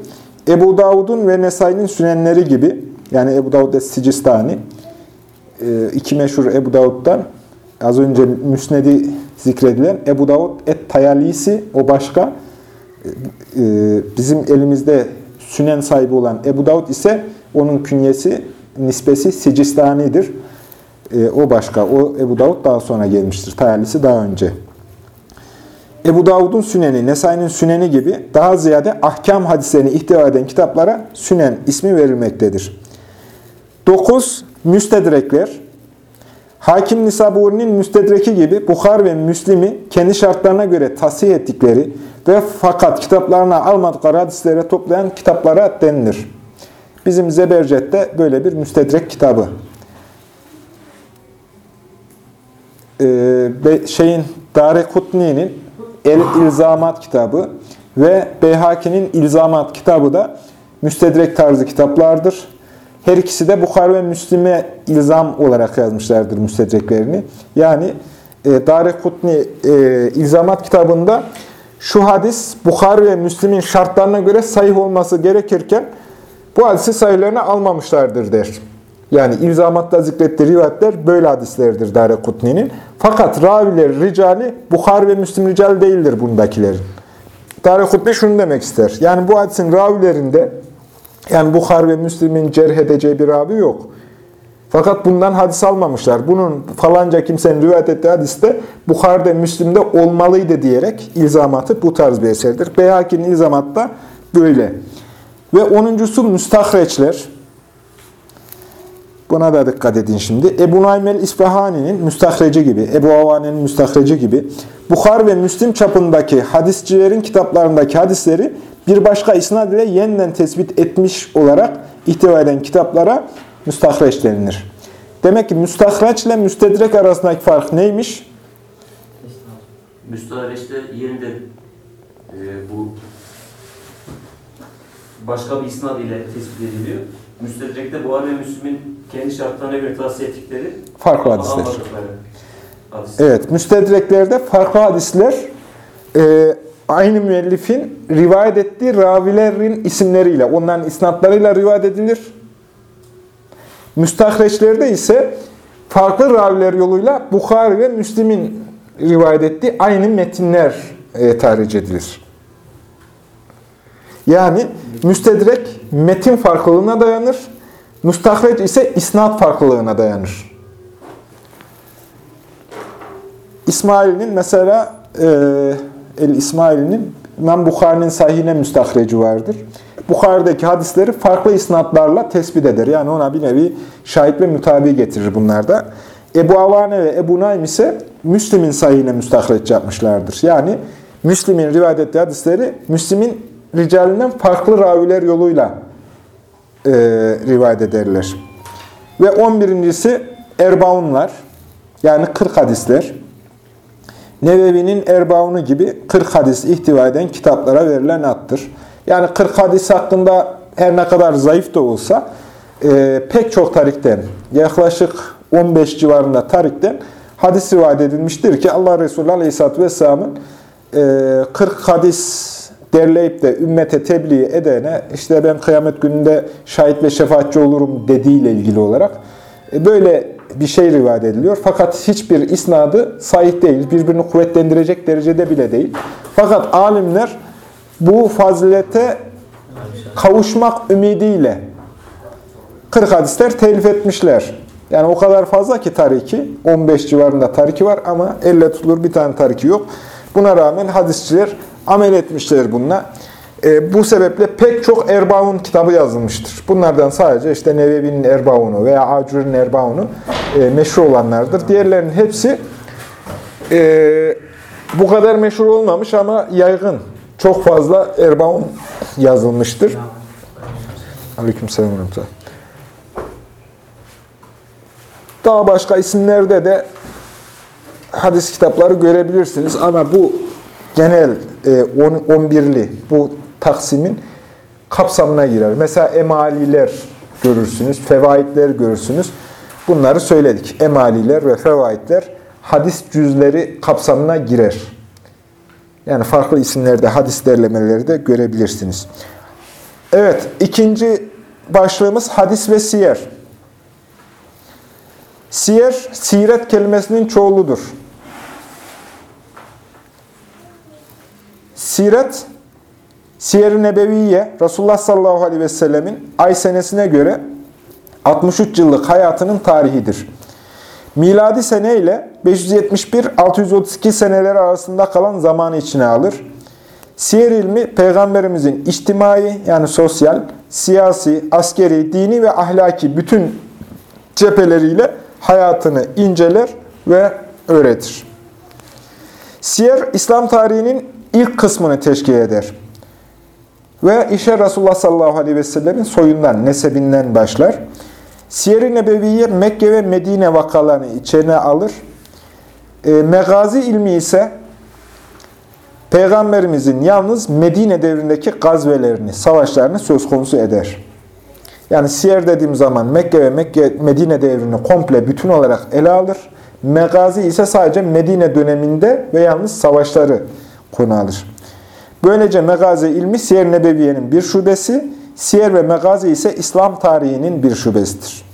Ebu Davud'un ve Nesai'nin sünenleri gibi, yani Ebu Davud es-Sicistani, e, iki meşhur Ebu Davud'dan, az önce Müsned'i zikredilen Ebu Davud et-Tayalisi, o başka. E, bizim elimizde sünen sahibi olan Ebu Davud ise onun künyesi, nispesi Sicistani'dir. E, o başka. O Ebu Davud daha sonra gelmiştir. Tayalisi daha önce. Ebu Davud'un süneni, Nesai'nin süneni gibi daha ziyade ahkam hadislerini ihtiva eden kitaplara sünen ismi verilmektedir. 9. Müstedrekler Hakim Nisaburi'nin müstedreki gibi Bukhar ve Müslim'i kendi şartlarına göre tasih ettikleri ve fakat kitaplarına almadıkları hadislere toplayan kitaplara denilir. Bizim Zebercet'te böyle bir müstedrek kitabı. Ee, şeyin Darekutni'nin El İlzamat kitabı ve Beyhaki'nin İlzamat kitabı da müstedrek tarzı kitaplardır. Her ikisi de Bukhara ve Müslim'e ilzam olarak yazmışlardır müstedreklerini. Yani e, Darikutni e, İlzamat kitabında şu hadis Bukhari ve Müslim'in şartlarına göre sahih olması gerekirken bu hadisi sayılarına almamışlardır der. Yani ilzamatta zikrettiği rivayetler böyle hadislerdir Darikutni'nin. Fakat raviler, ricali Bukhari ve Müslim rical değildir bundakilerin. Darikutni şunu demek ister. Yani bu hadisin ravilerinde yani Bukhari ve Müslim'in cerh edeceği bir ravi yok. Fakat bundan hadis almamışlar. Bunun falanca kimsenin rivayet ettiği hadiste Bukhari'de, Müslim'de olmalıydı diyerek ilzamatı bu tarz bir eserdir. Beyhaki'nin ilzamatı da böyle. Ve onuncusu müstahreçler. Buna da dikkat edin şimdi. Ebu Naim el-İsfahani'nin müstahreci gibi, Ebu Avane'nin müstahreci gibi, Bukhar ve Müslim çapındaki hadisçilerin kitaplarındaki hadisleri bir başka isnad ile yeniden tespit etmiş olarak ihtiva eden kitaplara müstahreç denilir. Demek ki müstahreç ile müstedrek arasındaki fark neymiş? Müstahreçte yerinde e, bu başka bir isnad ile tespit ediliyor. Müstedrekte Buhari ve Müslim'in kendi şartlarına göre tavsiye ettikleri Farklı hadisler. hadisler. Evet, müstedreklerde farklı hadisler e, aynı müellifin rivayet ettiği ravilerin isimleriyle, onların isnatlarıyla rivayet edilir. Müstahreçlerde ise farklı raviler yoluyla Bukhari ve Müslim'in rivayet ettiği aynı metinler e, tahric edilir. Yani müstedrek metin farklılığına dayanır, müstahreç ise isnat farklılığına dayanır. İsmail'in mesela e, El İsmail'in İmam Bukhari'nin sahihine müstahreci vardır. Bukhari'deki hadisleri farklı isnatlarla tespit eder. Yani ona bir nevi şahit ve mütabi getirir bunlarda. Ebu Avane ve Ebu Naim ise Müslim'in sahihine müstahreç yapmışlardır. Yani Müslim'in rivayet ettiği hadisleri Müslim'in ricalinden farklı raviler yoluyla e, rivayet ederler. Ve on birincisi Erbaunlar. Yani 40 hadisler. Nevevi'nin Erbaunu gibi 40 hadis ihtiva eden kitaplara verilen attır. Yani 40 hadis hakkında her ne kadar zayıf da olsa e, pek çok tarikten, yaklaşık 15 civarında tarikten hadis rivayet edilmiştir ki Allah Resulü Aleyhisselatü Vesselam'ın e, 40 hadis derleyip de ümmete tebliğ edene işte ben kıyamet gününde şahit ve şefaatçi olurum dediğiyle ilgili olarak e, böyle bir şey rivayet ediliyor. Fakat hiçbir isnadı sahih değil. Birbirini kuvvetlendirecek derecede bile değil. Fakat alimler bu fazilete kavuşmak ümidiyle 40 hadisler telif etmişler. Yani o kadar fazla ki tariki. 15 civarında tariki var ama elle tutulur bir tane tariki yok. Buna rağmen hadisçiler amel etmişler bununla. E, bu sebeple pek çok Erbaun kitabı yazılmıştır. Bunlardan sadece işte Nevevi'nin Erbaun'u veya Acur'un Erbaun'u e, meşhur olanlardır. Diğerlerinin hepsi e, bu kadar meşhur olmamış ama yaygın. Çok fazla Erbaun yazılmıştır. Ve rahmetullah. Daha başka isimlerde de hadis kitapları görebilirsiniz ama bu genel e, 11'li bu taksimin kapsamına girer. Mesela emaliler görürsünüz, fevaitler görürsünüz. Bunları söyledik. Emaliler ve fevaitler hadis cüzleri kapsamına girer. Yani farklı isimlerde hadis derlemeleri de görebilirsiniz. Evet, ikinci başlığımız hadis ve siyer. Siyer, siret kelimesinin çoğuludur. Siret, Siyer-i Nebeviye, Resulullah sallallahu aleyhi ve sellemin ay senesine göre 63 yıllık hayatının tarihidir. Miladi sene ile 571-632 seneleri arasında kalan zamanı içine alır. Siyer ilmi, Peygamberimizin içtimai yani sosyal, siyasi, askeri, dini ve ahlaki bütün cepheleriyle hayatını inceler ve öğretir. Siyer, İslam tarihinin ilk kısmını teşkil eder. Ve işe Resulullah sallallahu aleyhi ve sellemin soyundan, nesebinden başlar. Siyer-i Nebeviye Mekke ve Medine vakalarını içine alır. E, megazi ilmi ise Peygamberimizin yalnız Medine devrindeki gazvelerini, savaşlarını söz konusu eder. Yani siyer dediğim zaman Mekke ve Mekke, Medine devrini komple bütün olarak ele alır. Megazi ise sadece Medine döneminde ve yalnız savaşları konu alır. Böylece Megazi ilmi Siyer Nebeviye'nin bir şubesi, Siyer ve Megazi ise İslam tarihinin bir şubesidir.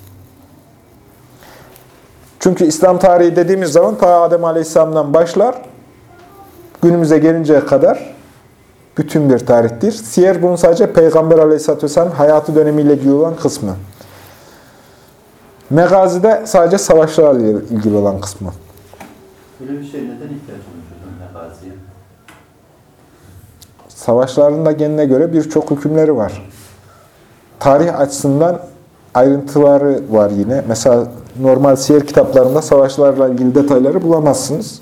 Çünkü İslam tarihi dediğimiz zaman ta Adem Aleyhisselam'dan başlar, günümüze gelinceye kadar bütün bir tarihtir. Siyer bunun sadece Peygamber Aleyhisselatü Vesselam'ın hayatı dönemiyle ilgili olan kısmı. Megazi'de sadece savaşlarla ilgili olan kısmı. Böyle bir şey neden ihtiyaç olmuş hocam Megazi'ye? Savaşların da kendine göre birçok hükümleri var. Tarih açısından ayrıntıları var yine. Mesela normal siyer kitaplarında savaşlarla ilgili detayları bulamazsınız.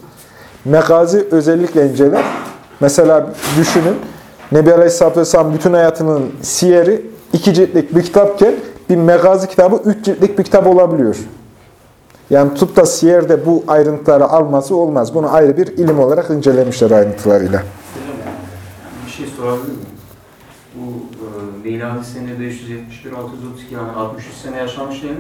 Megazi özellikle inceler. Mesela düşünün, Nebi Aleyhisselatü Vesselam bütün hayatının siyeri iki ciltlik bir kitapken bir megazi kitabı üç ciltlik bir kitap olabiliyor. Yani tutup da siyerde bu ayrıntıları alması olmaz. Bunu ayrı bir ilim olarak incelemişler ayrıntılarıyla. Şey sorabilir miyim? Bu e, miladi sene 571 632 yani 63 sene yaşamış değil mi?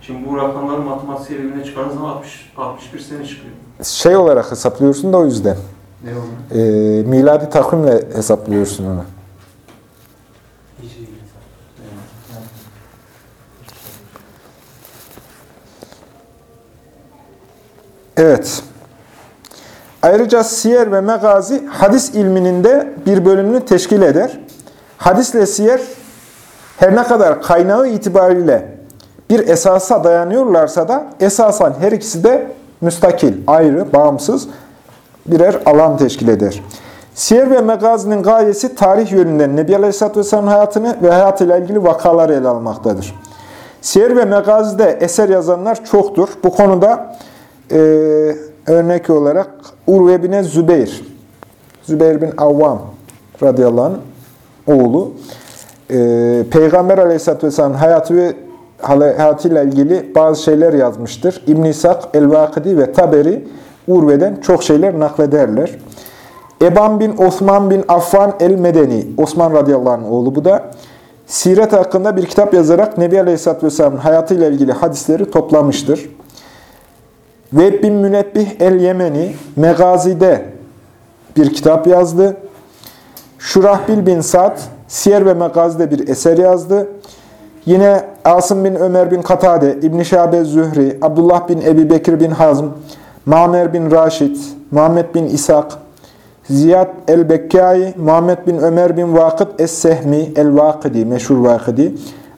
Şimdi bu rakamları matematiksel bilimine çıkardığınız zaman 60, 61 sene çıkıyor. Şey olarak hesaplıyorsun da o yüzden. Ne oldu? Ee, miladi takvimle hesaplıyorsun onu. Evet. Ayrıca siyer ve megazi hadis ilminin de bir bölümünü teşkil eder. Hadisle siyer her ne kadar kaynağı itibariyle bir esasa dayanıyorlarsa da esasen her ikisi de müstakil, ayrı, bağımsız birer alan teşkil eder. Siyer ve Megazi'nin gayesi tarih yönünden Nebi Aleyhisselatü Vesselam'ın hayatını ve hayatıyla ilgili vakaları ele almaktadır. Siyer ve Megazi'de eser yazanlar çoktur. Bu konuda e, örnek olarak Urve bin Zübeyir, Zübeyir bin Avvam radıyallahu anh oğlu, e, Peygamber Aleyhisselatü Vesselam'ın hayatı ve hayatıyla ilgili bazı şeyler yazmıştır. İbn-i İshak, El-Vakidi ve Taberi Urve'den çok şeyler naklederler. Eban bin Osman bin Affan el-Medeni, Osman radıyallahu anh oğlu bu da, siret hakkında bir kitap yazarak Nebi Aleyhisselatü Vesselam'ın hayatıyla ilgili hadisleri toplamıştır. Vehb bin Münebbih el-Yemeni, Megazi'de bir kitap yazdı. Şurahbil bin Sa'd, Siyer ve Megazi'de bir eser yazdı. Yine Asım bin Ömer bin Katade, İbn-i Şabe Zühri, Abdullah bin Ebi Bekir bin Hazm, Mamer bin Raşid, Muhammed bin İshak, Ziyad el-Bekkai, Muhammed bin Ömer bin Vakıt Es-Sehmi el-Vakidi, meşhur Vakidi,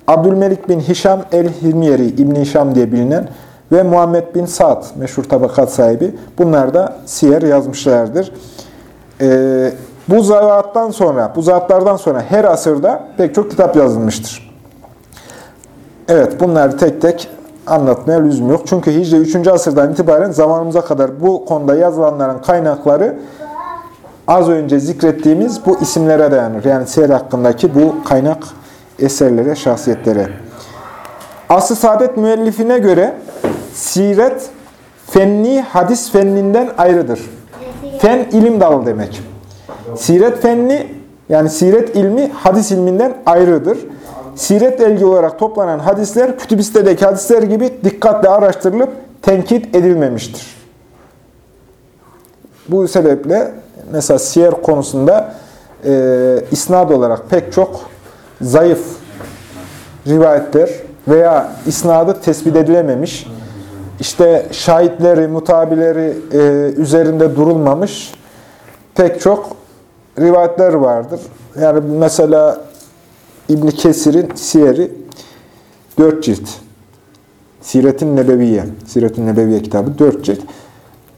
Abdülmelik bin Hişam el-Hilmiyeri, İbn-i Hişam diye bilinen ve Muhammed bin Sa'd, meşhur tabakat sahibi. Bunlar da siyer yazmışlardır. Ee, bu zatlardan sonra, bu zatlardan sonra her asırda pek çok kitap yazılmıştır. Evet, bunları tek tek anlatmaya lüzum yok. Çünkü Hicri 3. asırdan itibaren zamanımıza kadar bu konuda yazılanların kaynakları az önce zikrettiğimiz bu isimlere dayanır. Yani siyer hakkındaki bu kaynak eserlere, şahsiyetlere. Aslı Saadet müellifine göre siret fenni hadis fenninden ayrıdır. Fen ilim dalı demek. Siret fenni yani siret ilmi hadis ilminden ayrıdır. Siretle ilgili olarak toplanan hadisler kütübistedeki hadisler gibi dikkatle araştırılıp tenkit edilmemiştir. Bu sebeple mesela siyer konusunda e, isnad olarak pek çok zayıf rivayetler veya isnadı tespit edilememiş, işte şahitleri, mutabileri e, üzerinde durulmamış pek çok rivayetler vardır. Yani mesela İbn Kesir'in Siyeri 4 cilt. Siretin Nebeviye, Siretin Nebeviye kitabı 4 cilt.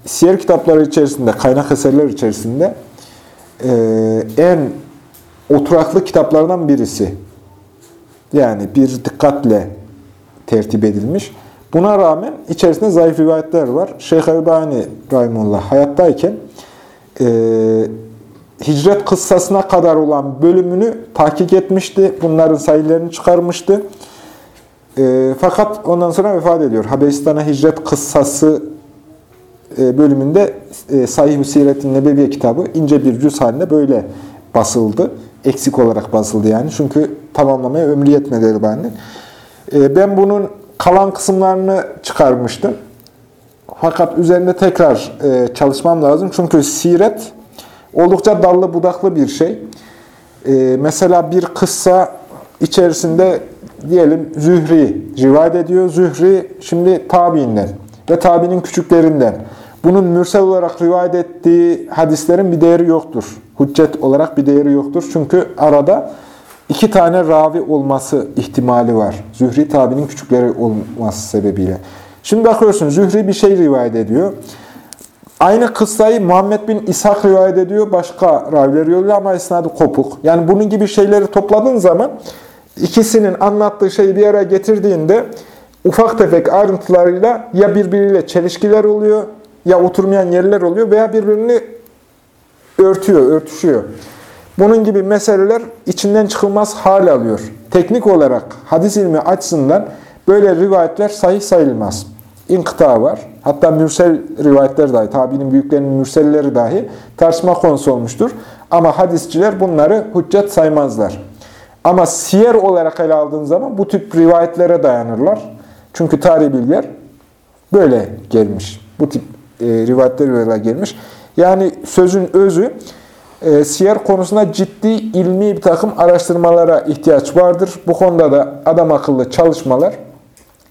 Siyer kitapları içerisinde, kaynak eserler içerisinde e, en oturaklı kitaplardan birisi. Yani bir dikkatle tertip edilmiş. Buna rağmen içerisinde zayıf rivayetler var. Şeyh Elbani Rahimullah hayattayken e, hicret kıssasına kadar olan bölümünü tahkik etmişti. Bunların sayılarını çıkarmıştı. E, fakat ondan sonra vefat ediyor. Habeşistan'a hicret kıssası e, bölümünde e, Sahih-i Siret-i Nebeviye kitabı ince bir cüz halinde böyle basıldı. Eksik olarak basıldı yani. Çünkü tamamlamaya ömrü yetmedi Elbani'nin. E, ben bunun kalan kısımlarını çıkarmıştım. Fakat üzerinde tekrar e, çalışmam lazım. Çünkü siret oldukça dallı budaklı bir şey. E, mesela bir kıssa içerisinde diyelim Zühri rivayet ediyor. Zühri şimdi tabiinden ve tabiinin küçüklerinden. Bunun mürsel olarak rivayet ettiği hadislerin bir değeri yoktur. Hüccet olarak bir değeri yoktur. Çünkü arada iki tane ravi olması ihtimali var. Zühri tabinin küçükleri olması sebebiyle. Şimdi bakıyorsun Zühri bir şey rivayet ediyor. Aynı kıssayı Muhammed bin İshak rivayet ediyor. Başka raviler yolluyor ama isnadı kopuk. Yani bunun gibi şeyleri topladığın zaman ikisinin anlattığı şeyi bir araya getirdiğinde ufak tefek ayrıntılarıyla ya birbiriyle çelişkiler oluyor ya oturmayan yerler oluyor veya birbirini örtüyor, örtüşüyor. Bunun gibi meseleler içinden çıkılmaz hal alıyor. Teknik olarak hadis ilmi açısından böyle rivayetler sahih sayılmaz. İnkıta var. Hatta mürsel rivayetler dahi, tabiinin büyüklerinin mürselleri dahi tartışma konusu olmuştur. Ama hadisçiler bunları hüccet saymazlar. Ama siyer olarak ele aldığın zaman bu tip rivayetlere dayanırlar. Çünkü tarih bilgiler böyle gelmiş. Bu tip e, rivayetler böyle gelmiş. Yani sözün özü, e, siyer konusunda ciddi ilmi bir takım araştırmalara ihtiyaç vardır. Bu konuda da adam akıllı çalışmalar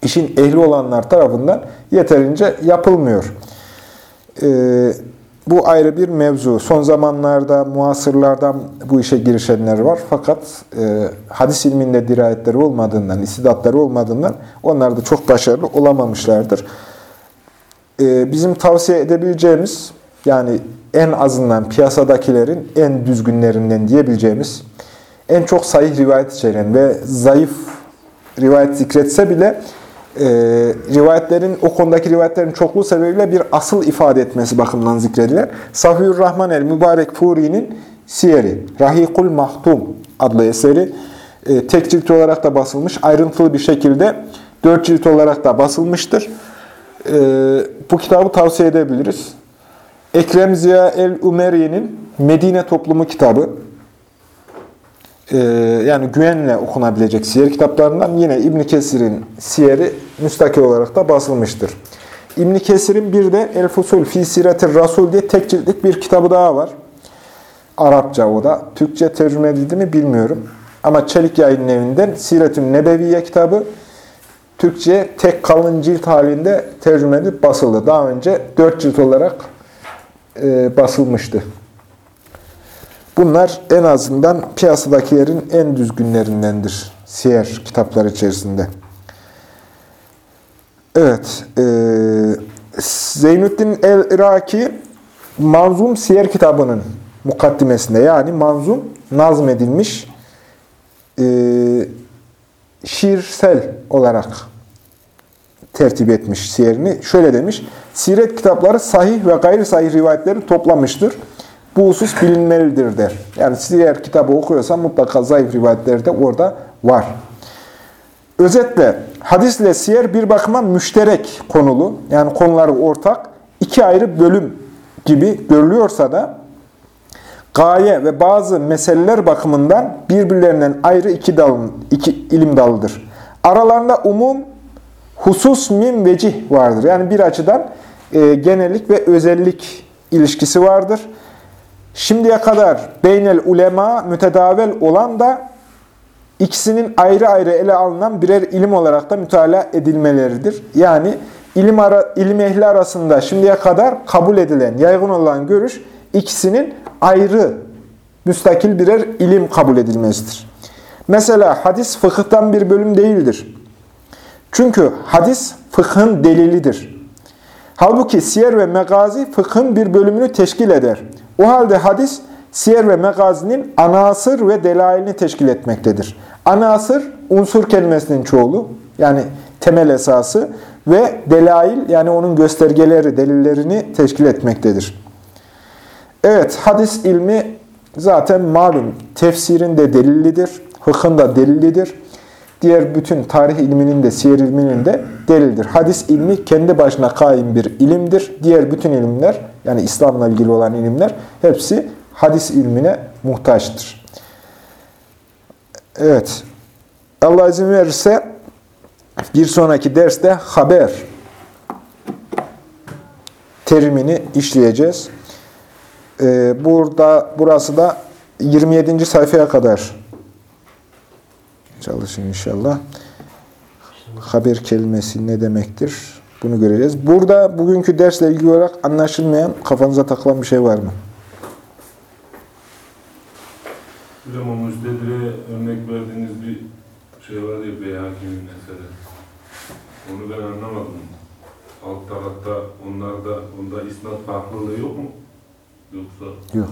işin ehli olanlar tarafından yeterince yapılmıyor. E, bu ayrı bir mevzu. Son zamanlarda muasırlardan bu işe girişenler var. Fakat e, hadis ilminde dirayetleri olmadığından, istidatları olmadığından onlar da çok başarılı olamamışlardır. E, bizim tavsiye edebileceğimiz, yani en azından piyasadakilerin en düzgünlerinden diyebileceğimiz, en çok sayı rivayet içeren ve zayıf rivayet zikretse bile e, rivayetlerin, o konudaki rivayetlerin çokluğu sebebiyle bir asıl ifade etmesi bakımından zikrediler. Safiyur Rahman el-Mübarek Furi'nin Siyeri, Rahikul Mahtum adlı eseri e, tek cilt olarak da basılmış, ayrıntılı bir şekilde dört cilt olarak da basılmıştır. E, bu kitabı tavsiye edebiliriz. Ekrem Ziya el-Umeri'nin Medine Toplumu kitabı, ee, yani güvenle okunabilecek siyer kitaplarından yine İbn Kesir'in siyeri müstakil olarak da basılmıştır. İbn Kesir'in bir de El Fusul fi Siretir Rasul diye tek ciltlik bir kitabı daha var. Arapça o da. Türkçe tercüme edildi mi bilmiyorum. Ama Çelik Yayın Evi'nden Siretün Nebeviye kitabı Türkçe tek kalın cilt halinde tercüme edip basıldı. Daha önce dört cilt olarak e, basılmıştı. Bunlar en azından piyasadakilerin en düzgünlerindendir. Siyer kitapları içerisinde. Evet. E, Zeynüddin el-Iraki Manzum Siyer kitabının mukaddimesinde yani manzum nazmedilmiş e, şiirsel olarak tertip etmiş siyerini. Şöyle demiş, siret kitapları sahih ve gayri sahih rivayetleri toplamıştır. Bu husus bilinmelidir der. Yani siyer kitabı okuyorsan mutlaka zayıf rivayetleri de orada var. Özetle hadisle siyer bir bakıma müşterek konulu, yani konuları ortak, iki ayrı bölüm gibi görülüyorsa da gaye ve bazı meseleler bakımından birbirlerinden ayrı iki, dalın, iki ilim dalıdır. Aralarında umum, husus, mim, vecih vardır. Yani bir açıdan e, genellik ve özellik ilişkisi vardır. Şimdiye kadar beynel ulema mütedavel olan da ikisinin ayrı ayrı ele alınan birer ilim olarak da mütalaa edilmeleridir. Yani ilim, ara, ilim ehli arasında şimdiye kadar kabul edilen, yaygın olan görüş ikisinin ayrı, müstakil birer ilim kabul edilmesidir. Mesela hadis fıkıhtan bir bölüm değildir. Çünkü hadis fıkhın delilidir. Halbuki siyer ve megazi fıkhın bir bölümünü teşkil eder. O halde hadis, siyer ve megazinin anasır ve delailini teşkil etmektedir. Anasır, unsur kelimesinin çoğulu, yani temel esası ve delail, yani onun göstergeleri, delillerini teşkil etmektedir. Evet, hadis ilmi zaten malum, tefsirin de delillidir, fıkhın da delillidir. Diğer bütün tarih ilminin de, siyer ilminin de delildir. Hadis ilmi kendi başına kaim bir ilimdir. Diğer bütün ilimler, yani İslam'la ilgili olan ilimler, hepsi hadis ilmine muhtaçtır. Evet. Allah izin verirse bir sonraki derste haber terimini işleyeceğiz. Ee, burada burası da 27. sayfaya kadar çalışın inşallah. Haber kelimesi ne demektir? Bunu göreceğiz. Burada bugünkü dersle ilgili olarak anlaşılmayan, kafanıza takılan bir şey var mı? Hocam o müstedire örnek verdiğiniz bir şey var ya Beyhaki'nin mesela. Onu ben anlamadım. Alt tarafta onlarda, onda isnat farklılığı yok mu? Yoksa... Yok.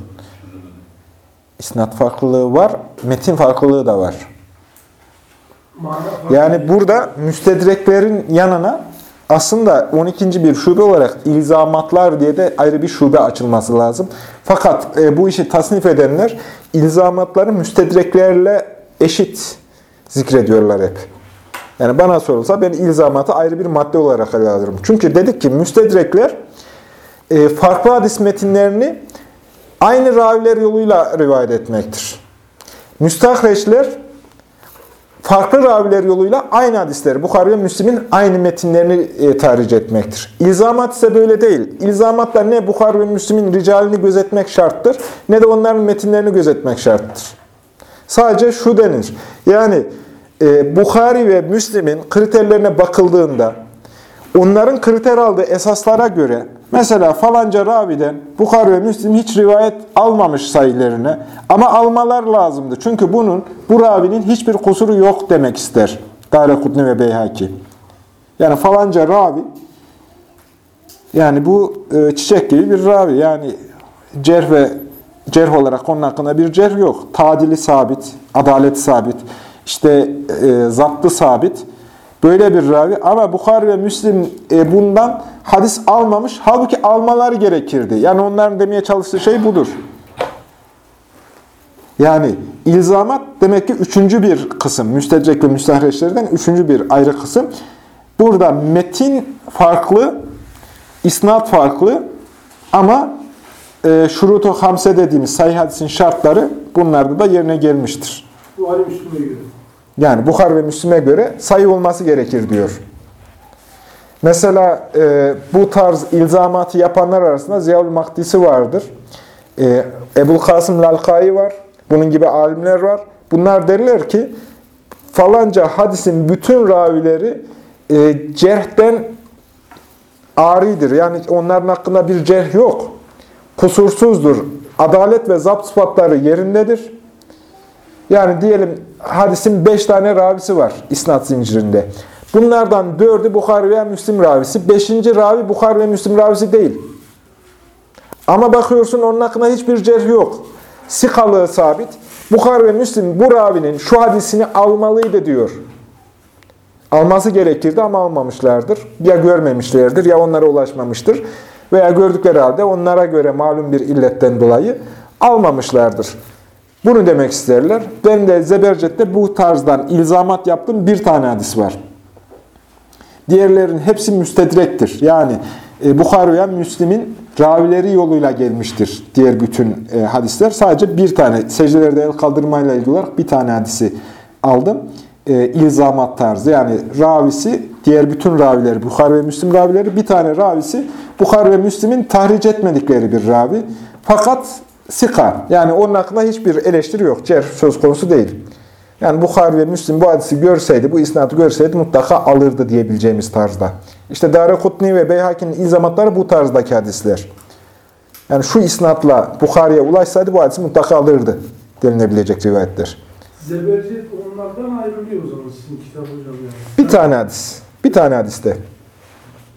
İsnat farklılığı var, metin farklılığı da var. Yani burada müstedreklerin yanına aslında 12. bir şube olarak ilzamatlar diye de ayrı bir şube açılması lazım. Fakat e, bu işi tasnif edenler ilzamatları müstedreklerle eşit zikrediyorlar hep. Yani bana sorulsa ben ilzamatı ayrı bir madde olarak ele alırım. Çünkü dedik ki müstedrekler e, farklı hadis metinlerini aynı raviler yoluyla rivayet etmektir. Müstahreçler farklı raviler yoluyla aynı hadisleri, Bukhari ve Müslim'in aynı metinlerini e, tahric etmektir. İlzamat ise böyle değil. İlzamatla ne Bukhari ve Müslim'in ricalini gözetmek şarttır, ne de onların metinlerini gözetmek şarttır. Sadece şu denir. Yani e, Bukhari ve Müslim'in kriterlerine bakıldığında, onların kriter aldığı esaslara göre, mesela falanca raviden Bukhari ve Müslim hiç rivayet almamış sayılarına ama almalar lazımdı. Çünkü bunun, bu ravinin hiçbir kusuru yok demek ister. Darekutni ve Beyhaki. Yani falanca ravi, yani bu e, çiçek gibi bir ravi. Yani cerh ve cerh olarak onun hakkında bir cerh yok. Tadili sabit, adaleti sabit, işte e, zaptı sabit. Böyle bir ravi ama Bukhari ve Müslim e, bundan hadis almamış. Halbuki almaları gerekirdi. Yani onların demeye çalıştığı şey budur. Yani ilzamat demek ki üçüncü bir kısım. Müstedrek ve müstahreçlerden üçüncü bir ayrı kısım. Burada metin farklı, isnat farklı ama e, şurutu hamse dediğimiz sayı hadisin şartları bunlarda da yerine gelmiştir. Buhari Müslüm'e göre. Yani Bukhar ve Müslim'e göre sayı olması gerekir diyor. Mesela e, bu tarz ilzamatı yapanlar arasında Ziyaül Mahdisi vardır. E, Ebul Kasım Lalkai var. Bunun gibi alimler var. Bunlar derler ki falanca hadisin bütün ravileri e, cerhten aridir. Yani onların hakkında bir cerh yok. Kusursuzdur. Adalet ve zapt sıfatları yerindedir. Yani diyelim hadisin beş tane ravisi var isnat zincirinde. Bunlardan dördü Bukhari veya Müslim ravisi. Beşinci ravi Bukhari ve Müslim ravisi değil. Ama bakıyorsun onun hakkında hiçbir cerh yok. Sikalığı sabit. Bukhari ve Müslim bu ravinin şu hadisini almalıydı diyor. Alması gerekirdi ama almamışlardır. Ya görmemişlerdir ya onlara ulaşmamıştır. Veya gördükleri halde onlara göre malum bir illetten dolayı almamışlardır. Bunu demek isterler. Ben de Zebercet'te bu tarzdan ilzamat yaptığım bir tane hadis var. Diğerlerin hepsi müstedrektir. Yani e, Bukhari veya Müslim'in ravileri yoluyla gelmiştir diğer bütün e, hadisler. Sadece bir tane, secdelerde el kaldırmayla ilgili olarak bir tane hadisi aldım. E, ilzamat tarzı yani ravisi, diğer bütün ravileri, Bukhari ve Müslim ravileri, bir tane ravisi Bukhari ve Müslim'in tahric etmedikleri bir ravi. Fakat sika, yani onun hakkında hiçbir eleştiri yok, cerh söz konusu değil. Yani Bukhari ve Müslim bu hadisi görseydi, bu isnatı görseydi mutlaka alırdı diyebileceğimiz tarzda. İşte Darekutni ve Beyhaki'nin ilzamatları bu tarzdaki hadisler. Yani şu isnatla Bukhari'ye ulaşsaydı bu hadisi mutlaka alırdı denilebilecek rivayetler. Zebercet onlardan ayrılıyor o zaman sizin kitap hocam yani. Bir tane hadis. Bir tane hadiste.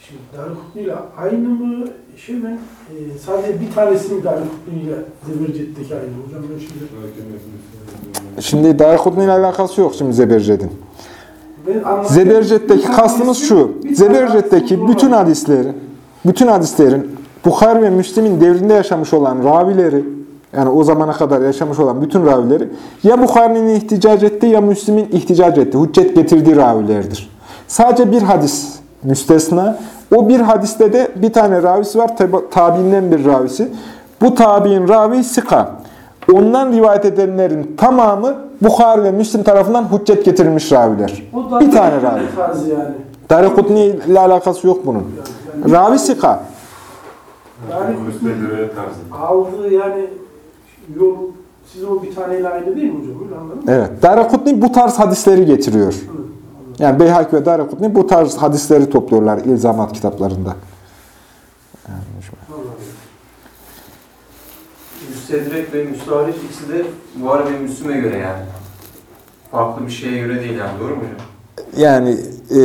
Şimdi Darukutni ile aynı mı? Şey ben e, sadece bir tanesini Darukutni ile Zebercet'teki aynı. Hocam ben şimdi Şimdi Darekutni ile alakası yok şimdi Zebercet'in. Zebercet'teki kastımız şu. Zebercet'teki bütün normal. hadislerin, bütün hadislerin Bukhari ve Müslim'in devrinde yaşamış olan ravileri, yani o zamana kadar yaşamış olan bütün ravileri ya Bukhari'nin ihticac ettiği ya Müslim'in ihticac ettiği, hüccet getirdiği ravilerdir. Sadece bir hadis müstesna. O bir hadiste de bir tane ravisi var, tab- tabiinden bir ravisi. Bu tabiin ravi Sika. Ondan rivayet edenlerin tamamı Bukhari ve Müslim tarafından hüccet getirilmiş raviler. Bir tane ravi. tarzı yani. Darekutni ile alakası yok bunun. Ravi Sika. Aldığı yani yol siz o bir taneyle aynı değil mi hocam? Evet. Darakutni bu tarz hadisleri getiriyor. Yani Beyhak ve Darakutni bu tarz hadisleri topluyorlar ilzamat kitaplarında. Müstedrek ve müstahriç ikisi de Buhari ve Müslüm'e göre yani. Farklı bir şeye göre değil yani doğru mu hocam? Yani e,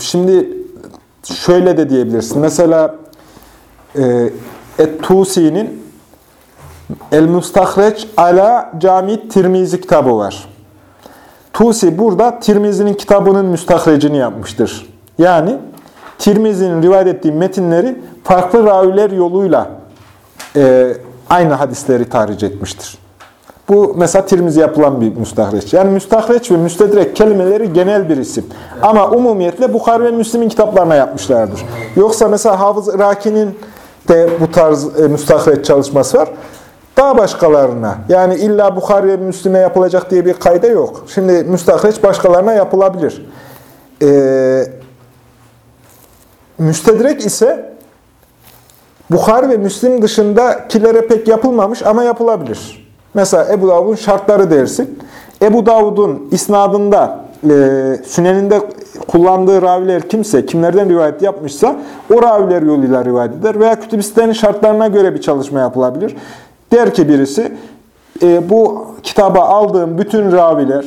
şimdi şöyle de diyebilirsin. Mesela e, Et-Tusi'nin El-Mustahreç ala Cami Tirmizi kitabı var. Tusi burada Tirmizi'nin kitabının müstahrecini yapmıştır. Yani Tirmizi'nin rivayet ettiği metinleri farklı raviler yoluyla e, aynı hadisleri tahric etmiştir. Bu mesela Tirmizi yapılan bir müstahreç. Yani müstahreç ve müstedrek kelimeleri genel bir isim. Ama umumiyetle Bukhari ve Müslim'in kitaplarına yapmışlardır. Yoksa mesela Hafız Iraki'nin de bu tarz e, müstahreç çalışması var. Daha başkalarına. Yani illa Bukhari ve Müslim'e yapılacak diye bir kayda yok. Şimdi müstahreç başkalarına yapılabilir. Ee, müstedrek ise Bukhari ve Müslim dışındakilere pek yapılmamış ama yapılabilir. Mesela Ebu Davud'un şartları dersin. Ebu Davud'un isnadında, e, süneninde kullandığı raviler kimse, kimlerden rivayet yapmışsa o raviler yoluyla rivayet eder. Veya kütübistlerin şartlarına göre bir çalışma yapılabilir. Der ki birisi, e, bu kitaba aldığım bütün raviler,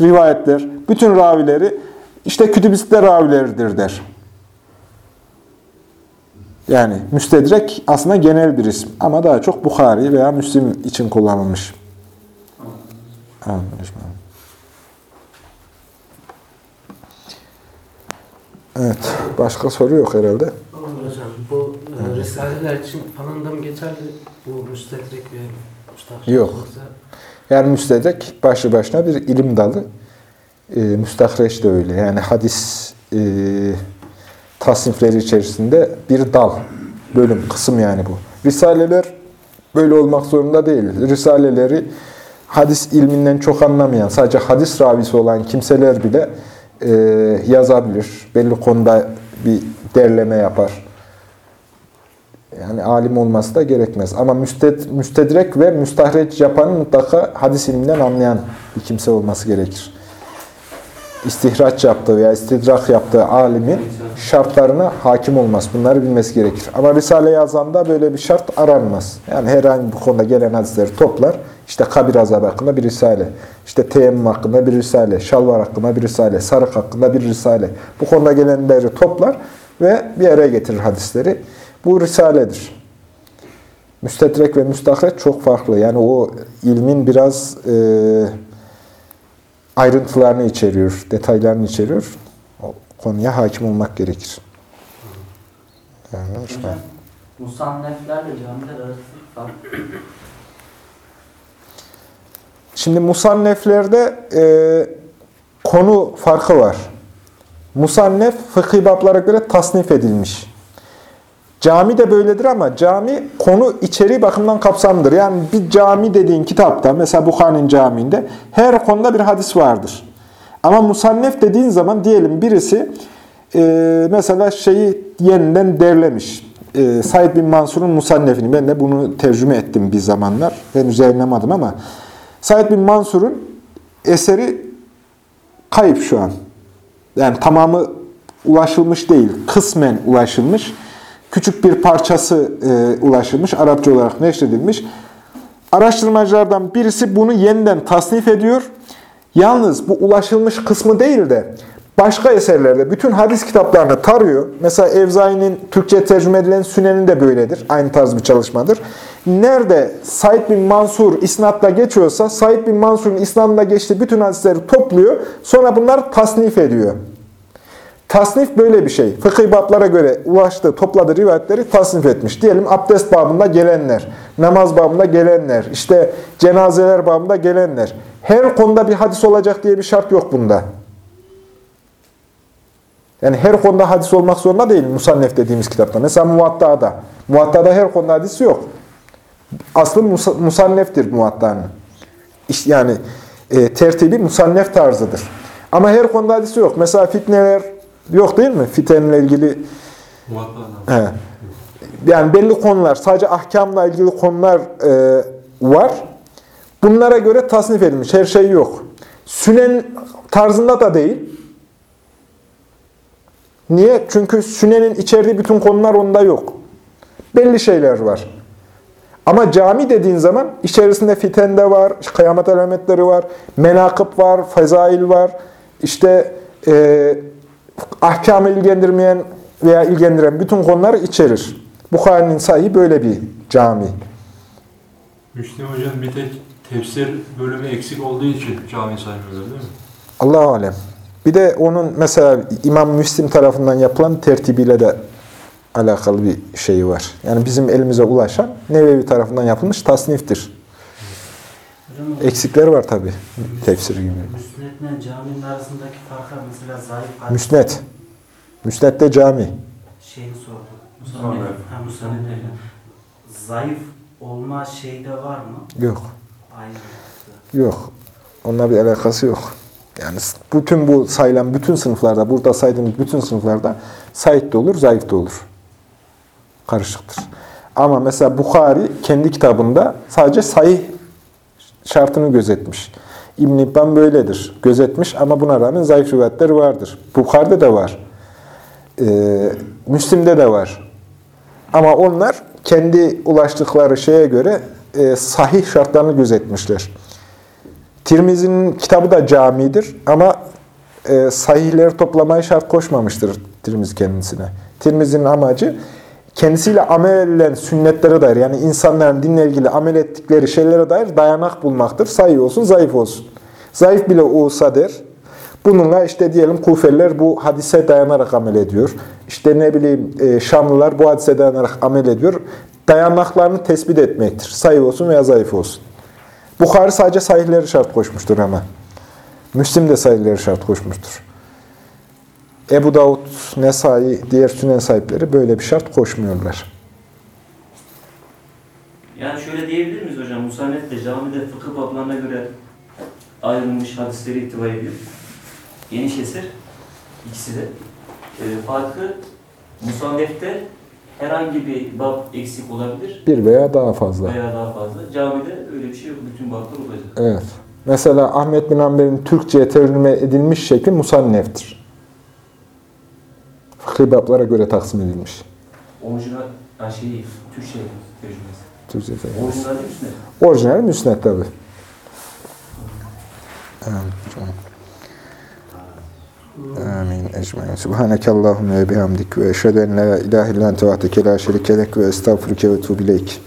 rivayetler, bütün ravileri işte kütübistler ravileridir der. Yani müstedrek aslında genel bir isim ama daha çok Bukhari veya Müslim için kullanılmış. Evet, başka soru yok herhalde. Bu e, risaleler için falan da mı geçerli? Bu müstedrek ve müstahrik Yok. Yani müstedrek başlı başına bir ilim dalı. E, müstahreç de öyle. Yani hadis e, tasnifleri içerisinde bir dal, bölüm, kısım yani bu. Risaleler böyle olmak zorunda değil. Risaleleri hadis ilminden çok anlamayan, sadece hadis ravisi olan kimseler bile e, yazabilir. Belli konuda bir derleme yapar. Yani alim olması da gerekmez. Ama müsted, müstedrek ve müstahreç yapanın mutlaka hadis ilminden anlayan bir kimse olması gerekir. İstihraç yaptığı veya istidrak yaptığı alimin şartlarına hakim olması, bunları bilmesi gerekir. Ama Risale yazanda böyle bir şart aranmaz. Yani herhangi bir konuda gelen hadisleri toplar. İşte kabir azabı hakkında bir risale, işte teyemmüm hakkında bir risale, şalvar hakkında bir risale, sarık hakkında bir risale. Bu konuda gelenleri toplar ve bir araya getirir hadisleri. Bu risaledir. Müstedrek ve müstahreç çok farklı. Yani o ilmin biraz e, ayrıntılarını içeriyor, detaylarını içeriyor. O konuya hakim olmak gerekir. Yani, Hocam, musanneflerle camiler arası fark. Şimdi musanneflerde e, konu farkı var. Musannef fıkhi bablara göre tasnif edilmiş. Cami de böyledir ama cami konu içeriği bakımından kapsamlıdır. Yani bir cami dediğin kitapta, mesela Bukhari'nin camiinde her konuda bir hadis vardır. Ama musannef dediğin zaman diyelim birisi e, mesela şeyi yeniden derlemiş. E, Said bin Mansur'un musannefini, ben de bunu tercüme ettim bir zamanlar. Henüz yayınlamadım ama Said bin Mansur'un eseri kayıp şu an. Yani tamamı ulaşılmış değil, kısmen ulaşılmış. Küçük bir parçası e, ulaşılmış, Arapça olarak neşredilmiş. Araştırmacılardan birisi bunu yeniden tasnif ediyor. Yalnız bu ulaşılmış kısmı değil de başka eserlerde bütün hadis kitaplarını tarıyor. Mesela Evzai'nin Türkçe tercüme edilen Sünen'i de böyledir. Aynı tarz bir çalışmadır. Nerede Said bin Mansur isnatla geçiyorsa Said bin Mansur'un isnadında geçtiği bütün hadisleri topluyor. Sonra bunları tasnif ediyor. Tasnif böyle bir şey. Fıkıh bablara göre ulaştığı, topladığı rivayetleri tasnif etmiş. Diyelim abdest babında gelenler, namaz babında gelenler, işte cenazeler babında gelenler. Her konuda bir hadis olacak diye bir şart yok bunda. Yani her konuda hadis olmak zorunda değil Musannef dediğimiz kitapta. Mesela Muvatta'da. Muvatta'da her konuda hadis yok. Aslı Musa, Musannef'tir Muvatta'nın. Yani e, tertibi Musannef tarzıdır. Ama her konuda hadisi yok. Mesela fitneler yok değil mi? Fitenle ilgili He. yani belli konular, sadece ahkamla ilgili konular e, var. Bunlara göre tasnif edilmiş. Her şey yok. Sünen tarzında da değil. Niye? Çünkü sünenin içerdiği bütün konular onda yok. Belli şeyler var. Ama cami dediğin zaman içerisinde fiten de var, kıyamet alametleri var, menakıb var, fezail var, işte e, ahkamı ilgilendirmeyen veya ilgilendiren bütün konuları içerir. Bukhari'nin sahih böyle bir cami. Müslüm Hocam bir tek tefsir bölümü eksik olduğu için cami saymıyorlar değil mi? Allahu alem. Bir de onun mesela İmam Müslim tarafından yapılan tertibiyle de alakalı bir şeyi var. Yani bizim elimize ulaşan Nevevi tarafından yapılmış tasniftir. Eksikler var tabi tefsir gibi. müsnedle caminin arasındaki farka mesela zayıf hadis Müsnet. Müsnet'te cami. şeyini sordu. Musannef. Ha musannef. Zayıf olma şeyde var mı? Yok. Aynı. Yok. Onunla bir alakası yok. Yani bütün bu sayılan bütün sınıflarda, burada saydığımız bütün sınıflarda sahih de olur, zayıf da olur. Karışıktır. Ama mesela Bukhari kendi kitabında sadece sahih şartını gözetmiş. İbn İbban böyledir. Gözetmiş ama buna rağmen zayıf rivayetler vardır. Bukhari'de de var. Ee, Müslim'de de var. Ama onlar kendi ulaştıkları şeye göre e, sahih şartlarını gözetmişler. Tirmizi'nin kitabı da camidir ama e, sahihleri toplamaya şart koşmamıştır Tirmizi kendisine. Tirmizi'nin amacı kendisiyle amel edilen sünnetlere dair yani insanların dinle ilgili amel ettikleri şeylere dair dayanak bulmaktır. Sahih olsun, zayıf olsun. Zayıf bile olsa der. Bununla işte diyelim Kufeliler bu hadise dayanarak amel ediyor. İşte ne bileyim e, Şamlılar bu hadise dayanarak amel ediyor. Dayanaklarını tespit etmektir. Sahih olsun veya zayıf olsun. Bukhari sadece sahihleri şart koşmuştur ama. Müslim de sahihleri şart koşmuştur. Ebu Davud, Nesai, diğer sünen sahipleri böyle bir şart koşmuyorlar. Yani şöyle diyebilir miyiz hocam? Musannef de camide fıkıh bablarına göre ayrılmış hadisleri itibar ediyor. Geniş eser. ikisi de. E, farkı Musannef'te herhangi bir bab eksik olabilir Bir veya daha fazla. veya daha fazla. Camide öyle bir şey yok. Bütün bablar olacak. Evet. Mesela Ahmet bin Hanbel'in Türkçe'ye tercüme edilmiş şekli Musannef'tir. Fıkhi bablara göre taksim edilmiş. Orijinal, ha şey, Türkçe tercümesi. Türkçe tercümesi. Orijinal misin? Orijinal müsned tabi. Amin. Ecmain. Subhaneke Allahümme ve bihamdik ve eşhedü en la ilahe illan tevateke la şerikelek ve estağfurüke ve tuğbileyk.